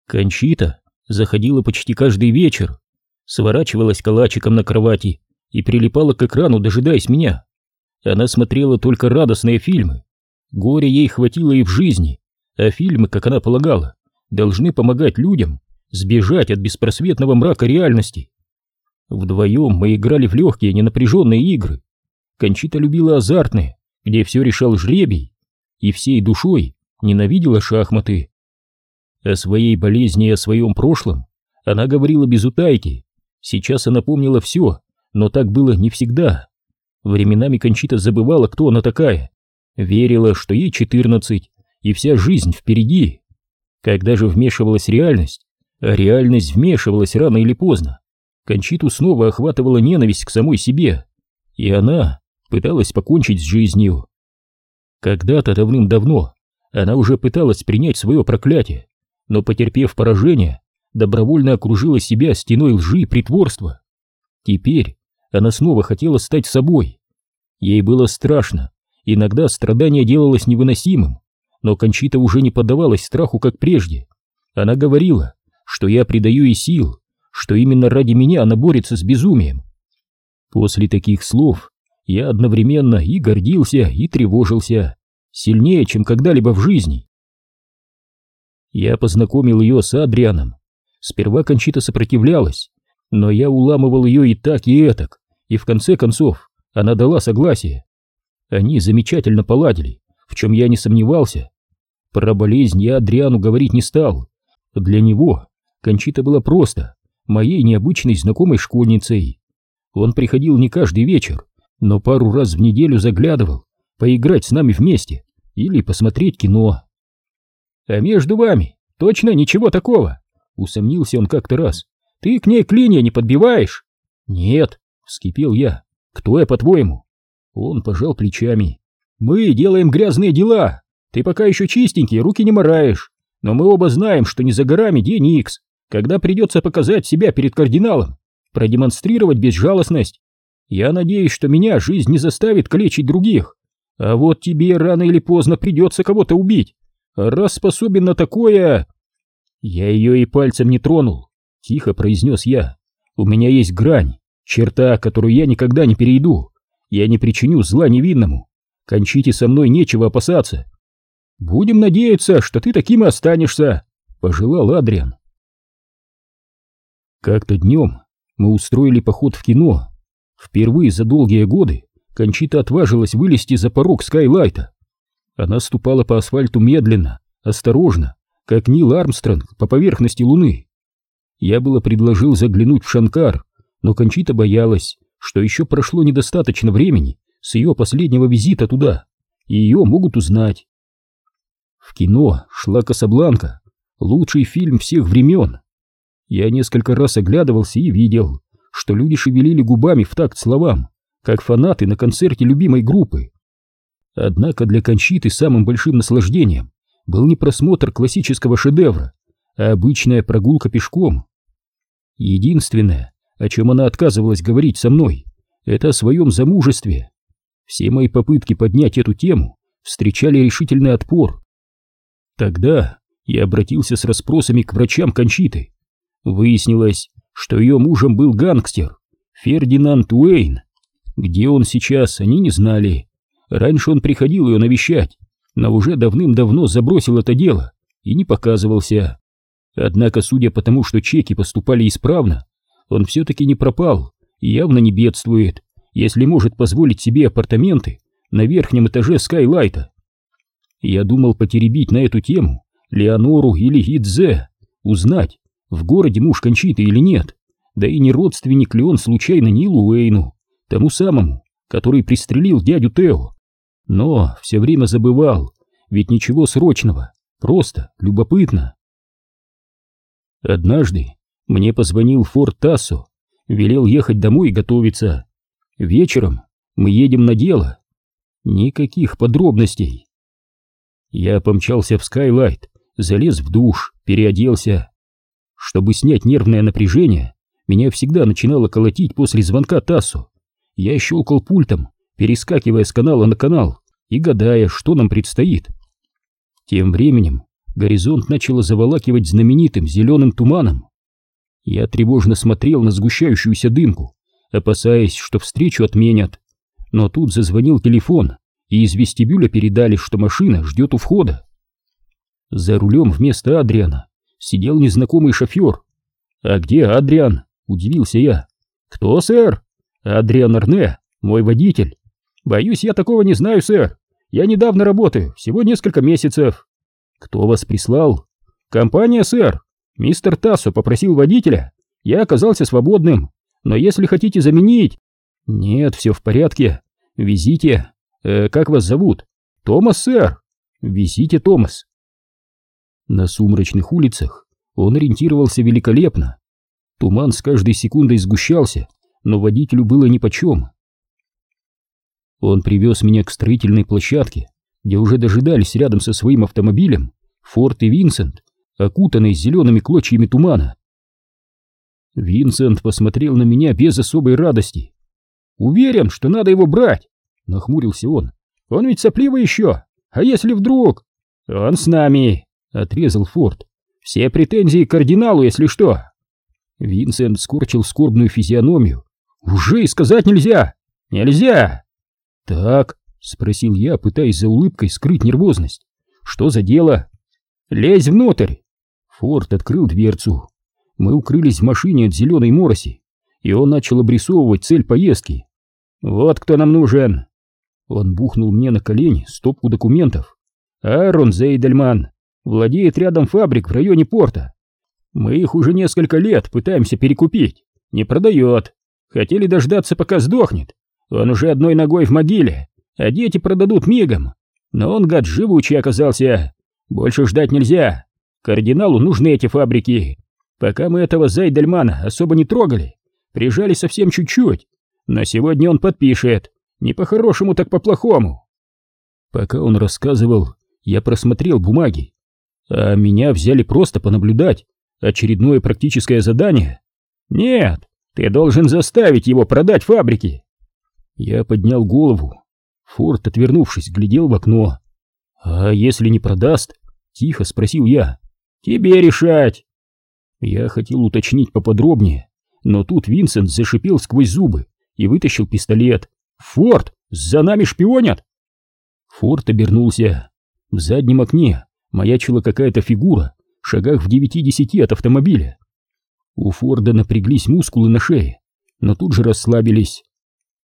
Кончита заходила почти каждый вечер, сворачивалась калачиком на кровати и прилипала к экрану, дожидаясь меня. Она смотрела только радостные фильмы. Горе ей хватило и в жизни, а фильмы, как она полагала, должны помогать людям сбежать от беспросветного мрака реальности. Вдвоем мы играли в легкие, ненапряженные игры. Кончита любила азартные, где все решал жребий, и всей душой ненавидела шахматы. О своей болезни и о своем прошлом она говорила без утайки. Сейчас она помнила все, но так было не всегда. Временами Кончита забывала, кто она такая. Верила, что ей четырнадцать, и вся жизнь впереди. Когда же вмешивалась реальность, а реальность вмешивалась рано или поздно, Кончиту снова охватывала ненависть к самой себе, и она пыталась покончить с жизнью. Когда-то давным-давно она уже пыталась принять свое проклятие, но, потерпев поражение, добровольно окружила себя стеной лжи и притворства. Теперь она снова хотела стать собой. Ей было страшно, иногда страдание делалось невыносимым, но Кончита уже не поддавалась страху, как прежде. Она говорила, что я придаю ей сил, что именно ради меня она борется с безумием. После таких слов я одновременно и гордился, и тревожился, сильнее, чем когда-либо в жизни. Я познакомил ее с Адрианом. Сперва Кончита сопротивлялась, но я уламывал ее и так, и этак, и в конце концов она дала согласие. Они замечательно поладили, в чем я не сомневался. Про болезнь я Адриану говорить не стал. Для него Кончита была просто моей необычной знакомой школьницей. Он приходил не каждый вечер, но пару раз в неделю заглядывал, поиграть с нами вместе или посмотреть кино. А между вами точно ничего такого? Усомнился он как-то раз, Ты к ней клинья не подбиваешь? Нет, вскипел я. Кто я, по-твоему? Он пожал плечами. Мы делаем грязные дела. Ты пока еще чистенький, руки не мораешь. Но мы оба знаем, что не за горами день Икс, когда придется показать себя перед кардиналом, продемонстрировать безжалостность. Я надеюсь, что меня жизнь не заставит калечить других. А вот тебе рано или поздно придется кого-то убить. А раз способен на такое... Я ее и пальцем не тронул, тихо произнес я. У меня есть грань, черта, которую я никогда не перейду. Я не причиню зла невинному. Кончите со мной, нечего опасаться. Будем надеяться, что ты таким и останешься, пожелал Адриан. Как-то днем мы устроили поход в кино. Впервые за долгие годы Кончита отважилась вылезти за порог Скайлайта. Она ступала по асфальту медленно, осторожно, как Нил Армстронг по поверхности Луны. Я было предложил заглянуть в Шанкар, но Кончита боялась, что еще прошло недостаточно времени с ее последнего визита туда, и ее могут узнать. В кино шла Касабланка, лучший фильм всех времен. Я несколько раз оглядывался и видел, что люди шевелили губами в такт словам, как фанаты на концерте любимой группы. Однако для Кончиты самым большим наслаждением был не просмотр классического шедевра, а обычная прогулка пешком. Единственное, о чем она отказывалась говорить со мной, это о своем замужестве. Все мои попытки поднять эту тему встречали решительный отпор. Тогда я обратился с расспросами к врачам Кончиты. Выяснилось, что ее мужем был гангстер Фердинанд Уэйн. Где он сейчас, они не знали. Раньше он приходил ее навещать, но уже давным-давно забросил это дело и не показывался. Однако, судя по тому, что чеки поступали исправно, он все-таки не пропал и явно не бедствует, если может позволить себе апартаменты на верхнем этаже Скайлайта. Я думал потеребить на эту тему Леонору или Гидзе, узнать, в городе муж Кончиты или нет, да и не родственник ли он случайно Нилу Уэйну, тому самому, который пристрелил дядю Тео. Но все время забывал, ведь ничего срочного, просто любопытно. Однажды мне позвонил Форд Тассо, велел ехать домой и готовиться. Вечером мы едем на дело. Никаких подробностей. Я помчался в Скайлайт, залез в душ, переоделся. Чтобы снять нервное напряжение, меня всегда начинало колотить после звонка Тассо. Я щелкал пультом, перескакивая с канала на канал и гадая, что нам предстоит. Тем временем горизонт начало заволакивать знаменитым зеленым туманом. Я тревожно смотрел на сгущающуюся дымку, опасаясь, что встречу отменят. Но тут зазвонил телефон, и из вестибюля передали, что машина ждет у входа. За рулем вместо Адриана сидел незнакомый шофер. «А где Адриан?» — удивился я. «Кто, сэр?» «Адриан Арне, мой водитель». «Боюсь, я такого не знаю, сэр. Я недавно работаю, всего несколько месяцев». «Кто вас прислал?» «Компания, сэр. Мистер Тассо попросил водителя. Я оказался свободным. Но если хотите заменить...» «Нет, все в порядке. Везите. Э, как вас зовут?» «Томас, сэр». «Везите, Томас». На сумрачных улицах он ориентировался великолепно. Туман с каждой секундой сгущался, но водителю было нипочем. Он привез меня к строительной площадке, где уже дожидались рядом со своим автомобилем Форд и Винсент, окутанные зелеными клочьями тумана. Винсент посмотрел на меня без особой радости. «Уверен, что надо его брать!» — нахмурился он. «Он ведь сопливый еще! А если вдруг...» «Он с нами!» — отрезал Форд. «Все претензии к кардиналу, если что!» Винсент скорчил скорбную физиономию. «Уже и сказать нельзя! Нельзя!» «Так», — спросил я, пытаясь за улыбкой скрыть нервозность. «Что за дело?» «Лезь внутрь!» Форд открыл дверцу. Мы укрылись в машине от зеленой мороси, и он начал обрисовывать цель поездки. «Вот кто нам нужен!» Он бухнул мне на колени стопку документов. «Аарон Зейдельман владеет рядом фабрик в районе порта. Мы их уже несколько лет пытаемся перекупить. Не продает. Хотели дождаться, пока сдохнет. Он уже одной ногой в могиле, а дети продадут мигом. Но он, гад, живучий оказался. Больше ждать нельзя. Кардиналу нужны эти фабрики. Пока мы этого Зайдельмана особо не трогали, прижали совсем чуть-чуть, но сегодня он подпишет, не по-хорошему, так по-плохому. Пока он рассказывал, я просмотрел бумаги, а меня взяли просто понаблюдать. Очередное практическое задание? Нет, ты должен заставить его продать фабрики. Я поднял голову. Форд, отвернувшись, глядел в окно. А если не продаст? Тихо спросил я. Тебе решать. Я хотел уточнить поподробнее, но тут Винсент зашипел сквозь зубы и вытащил пистолет. «Форд, за нами шпионят!» Форд обернулся. В заднем окне маячила какая-то фигура, шагах в девяти-десяти от автомобиля. У Форда напряглись мускулы на шее, но тут же расслабились.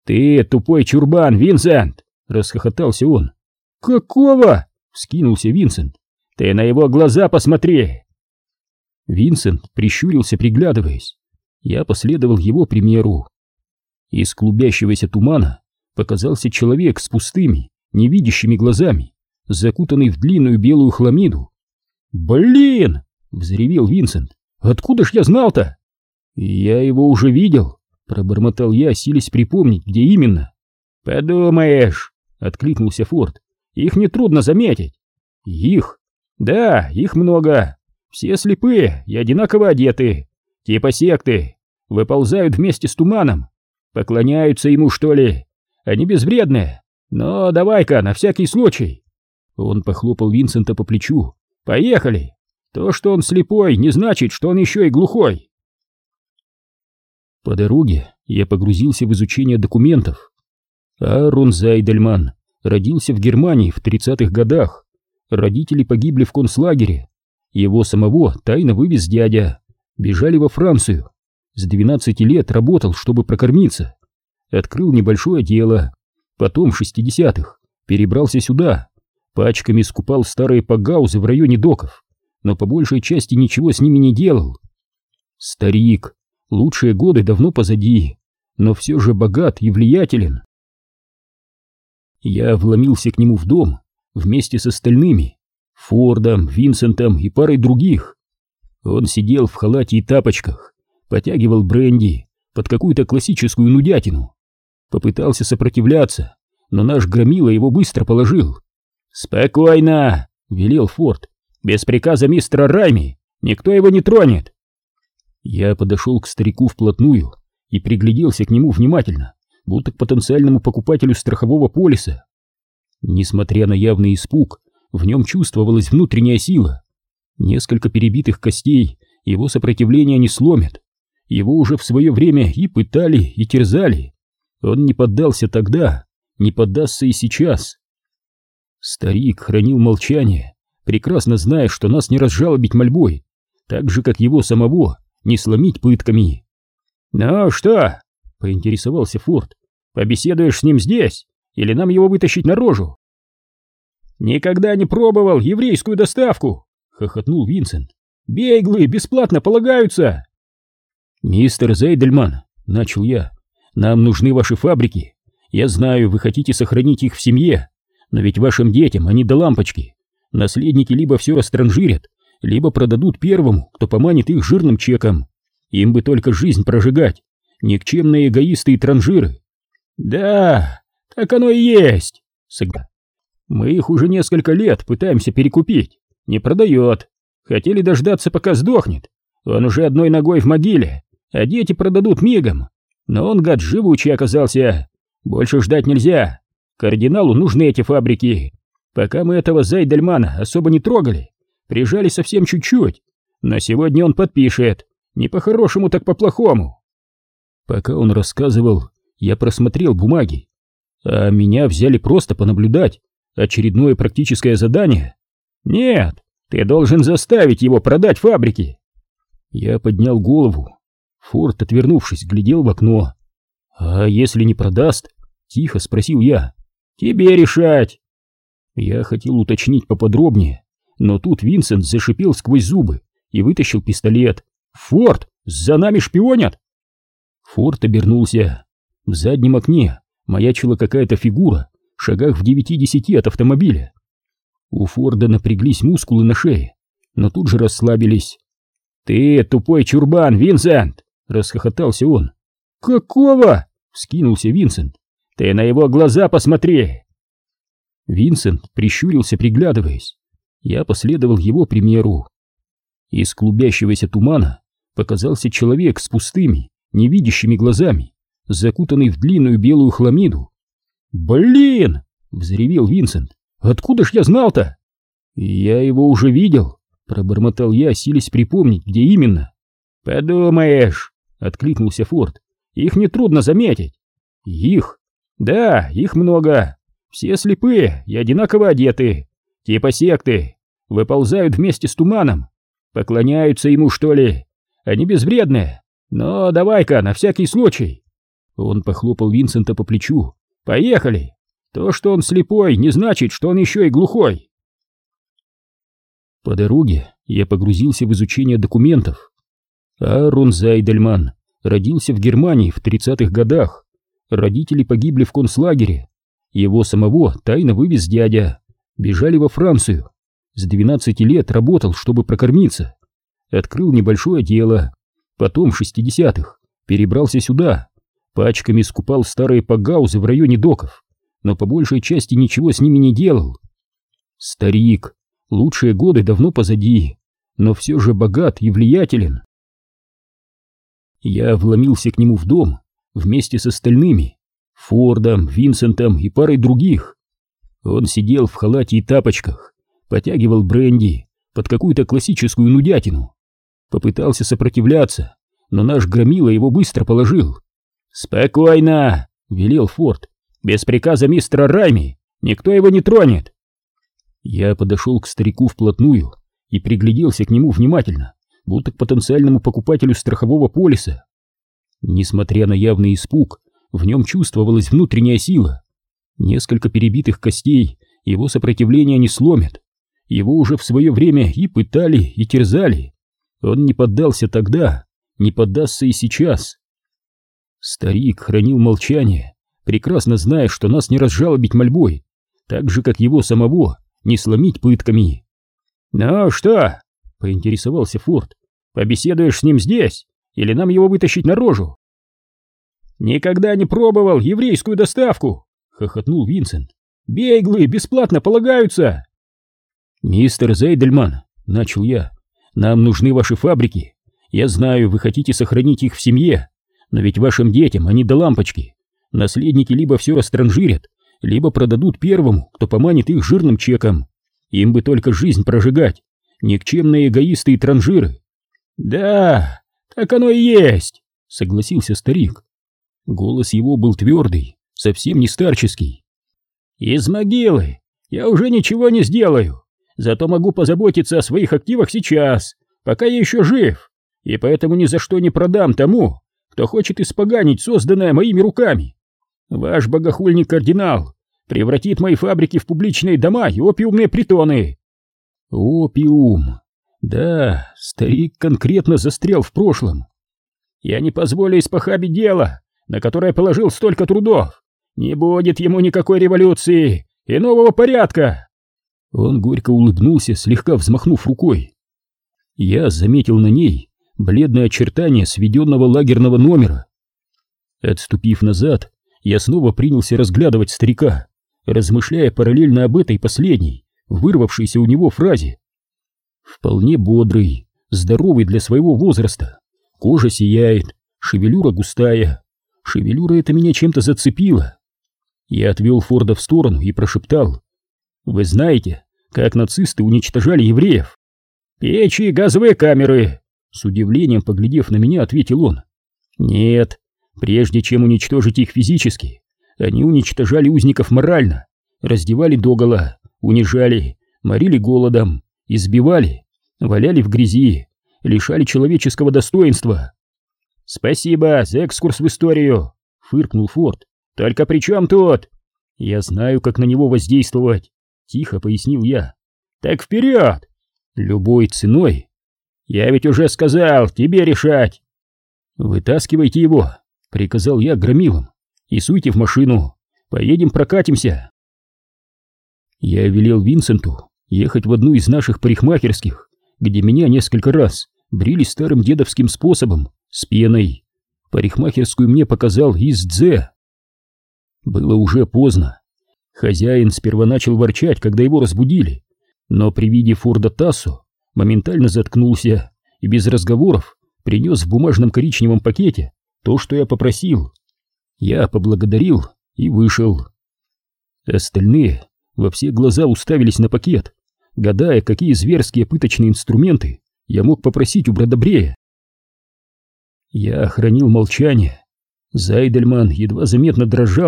«Ты тупой чурбан, Винсент!» — расхохотался он. «Какого?» — вскинулся Винсент. «Ты на его глаза посмотри!» Винсент прищурился, приглядываясь. Я последовал его примеру. Из клубящегося тумана показался человек с пустыми, невидящими глазами, закутанный в длинную белую хламиду. «Блин!» — взревел Винсент. «Откуда ж я знал-то?» «Я его уже видел», — пробормотал я, силясь припомнить, где именно. «Подумаешь!» — откликнулся Форд. «Их нетрудно заметить». «Их?» «Да, их много. Все слепые и одинаково одеты. Типа секты. Выползают вместе с туманом. Поклоняются ему, что ли? Они безвредные. Но давай-ка, на всякий случай. Он похлопал Винсента по плечу. Поехали. То, что он слепой, не значит, что он еще и глухой. По дороге я погрузился в изучение документов. Аарон Зайдельман родился в Германии в 30-х годах. Родители погибли в концлагере. Его самого тайно вывез дядя. Бежали во Францию. С 12 лет работал, чтобы прокормиться. Открыл небольшое дело. Потом в 60-х перебрался сюда. Пачками скупал старые погаузы в районе доков, но по большей части ничего с ними не делал. Старик, лучшие годы давно позади, но все же богат и влиятелен. Я вломился к нему в дом вместе с остальными, Фордом, Винсентом и парой других. Он сидел в халате и тапочках, потягивал бренди под какую-то классическую нудятину. Попытался сопротивляться, но наш громила его быстро положил. «Спокойно!» — велел Форд. «Без приказа мистера Райми никто его не тронет!» Я подошел к старику вплотную и пригляделся к нему внимательно, будто к потенциальному покупателю страхового полиса. Несмотря на явный испуг, в нем чувствовалась внутренняя сила. Несколько перебитых костей его сопротивление не сломят. Его уже в свое время и пытали, и терзали. Он не поддался тогда, не поддастся и сейчас. Старик хранил молчание, прекрасно зная, что нас не разжалобить мольбой, так же, как его самого не сломить пытками. «Ну что?» — поинтересовался Форд. «Побеседуешь с ним здесь? Или нам его вытащить наружу?» «Никогда не пробовал еврейскую доставку!» — хохотнул Винсент. «Бейглы бесплатно полагаются!» «Мистер Зейдельман», — начал я, — «нам нужны ваши фабрики. Я знаю, вы хотите сохранить их в семье, но ведь вашим детям они до лампочки. Наследники либо все растранжирят, либо продадут первому, кто поманит их жирным чеком. Им бы только жизнь прожигать. Никчемные эгоисты и транжиры. Да, так оно и есть. Сыгра. Мы их уже несколько лет пытаемся перекупить. Не продает. Хотели дождаться, пока сдохнет. Он уже одной ногой в могиле, а дети продадут мигом. Но он, гад, живучий оказался. Больше ждать нельзя. Кардиналу нужны эти фабрики. Пока мы этого Зайдельмана особо не трогали, прижали совсем чуть-чуть. Но сегодня он подпишет. Не по-хорошему, так по-плохому. Пока он рассказывал, я просмотрел бумаги. А меня взяли просто понаблюдать. Очередное практическое задание? Нет, ты должен заставить его продать фабрики. Я поднял голову. Форд, отвернувшись, глядел в окно. «А если не продаст?» — тихо спросил я. «Тебе решать!» Я хотел уточнить поподробнее, но тут Винсент зашипел сквозь зубы и вытащил пистолет. «Форд, за нами шпионят!» Форд обернулся. В заднем окне маячила какая-то фигура, шагах в девяти-десяти от автомобиля. У Форда напряглись мускулы на шее, но тут же расслабились. «Ты тупой чурбан, Винсент!» — расхохотался он. «Какого?» — вскинулся Винсент. «Ты на его глаза посмотри!» Винсент прищурился, приглядываясь. Я последовал его примеру. Из клубящегося тумана показался человек с пустыми, невидящими глазами, закутанный в длинную белую хламиду. «Блин!» — взревел Винсент. «Откуда ж я знал-то?» «Я его уже видел», — пробормотал я, силясь припомнить, где именно. «Подумаешь!» — откликнулся Форд. «Их нетрудно заметить». «Их?» «Да, их много. Все слепые и одинаково одеты. Типа секты. Выползают вместе с туманом. Поклоняются ему, что ли? Они безвредные. Но давай-ка, на всякий случай. Он похлопал Винсента по плечу. Поехали. То, что он слепой, не значит, что он еще и глухой. По дороге я погрузился в изучение документов. Аарон Зайдельман родился в Германии в 30-х годах. Родители погибли в концлагере. Его самого тайно вывез дядя. Бежали во Францию. С 12 лет работал, чтобы прокормиться. Открыл небольшое дело. Потом в 60-х перебрался сюда. Пачками скупал старые погаузы в районе доков, но по большей части ничего с ними не делал. Старик, лучшие годы давно позади, но все же богат и влиятелен. Я вломился к нему в дом вместе с остальными, Фордом, Винсентом и парой других. Он сидел в халате и тапочках, потягивал бренди под какую-то классическую нудятину. Попытался сопротивляться, но наш громила его быстро положил. «Спокойно!» — велел Форд. «Без приказа мистера Райми никто его не тронет!» Я подошел к старику вплотную и пригляделся к нему внимательно, будто к потенциальному покупателю страхового полиса. Несмотря на явный испуг, в нем чувствовалась внутренняя сила. Несколько перебитых костей его сопротивление не сломят. Его уже в свое время и пытали, и терзали. Он не поддался тогда, не поддастся и сейчас. Старик хранил молчание, прекрасно зная, что нас не разжалобить мольбой, так же, как его самого не сломить пытками. «Ну что?» — поинтересовался Форд. «Побеседуешь с ним здесь? Или нам его вытащить наружу?» «Никогда не пробовал еврейскую доставку!» — хохотнул Винсент. «Бейглы бесплатно полагаются!» «Мистер Зейдельман», — начал я, — «нам нужны ваши фабрики. Я знаю, вы хотите сохранить их в семье, но ведь вашим детям они до лампочки. Наследники либо все растранжирят, либо продадут первому, кто поманит их жирным чеком. Им бы только жизнь прожигать. Никчемные эгоисты и транжиры. Да, так оно и есть, согласился старик. Голос его был твердый, совсем не старческий. Из могилы я уже ничего не сделаю, зато могу позаботиться о своих активах сейчас, пока я еще жив, и поэтому ни за что не продам тому, кто хочет испоганить созданное моими руками. Ваш богохульник кардинал превратит мои фабрики в публичные дома и опиумные притоны. Опиум. Да, старик конкретно застрял в прошлом. Я не позволю испохабить дело, на которое положил столько трудов. Не будет ему никакой революции и нового порядка. Он горько улыбнулся, слегка взмахнув рукой. Я заметил на ней бледное очертание сведенного лагерного номера. Отступив назад, я снова принялся разглядывать старика, размышляя параллельно об этой последней, вырвавшейся у него фразе. Вполне бодрый, здоровый для своего возраста, кожа сияет, шевелюра густая. Шевелюра это меня чем-то зацепила. Я отвел Форда в сторону и прошептал. «Вы знаете, как нацисты уничтожали евреев?» «Печи и газовые камеры!» С удивлением поглядев на меня, ответил он. «Нет, Прежде чем уничтожить их физически, они уничтожали узников морально, раздевали догола, унижали, морили голодом, избивали, валяли в грязи, лишали человеческого достоинства. «Спасибо за экскурс в историю», — фыркнул Форд. «Только при чем тут?» «Я знаю, как на него воздействовать», — тихо пояснил я. «Так вперед!» «Любой ценой». «Я ведь уже сказал, тебе решать». «Вытаскивайте его», приказал я громилам. И суйте в машину, поедем прокатимся. Я велел Винсенту ехать в одну из наших парикмахерских, где меня несколько раз брили старым дедовским способом, с пеной. Парикмахерскую мне показал Издзе. Было уже поздно. Хозяин сперва начал ворчать, когда его разбудили, но при виде Форда Тассо моментально заткнулся и без разговоров принес в бумажном коричневом пакете то, что я попросил. Я поблагодарил и вышел. Остальные во все глаза уставились на пакет, гадая, какие зверские пыточные инструменты я мог попросить у Бродобрея. Я хранил молчание. Зайдельман едва заметно дрожал,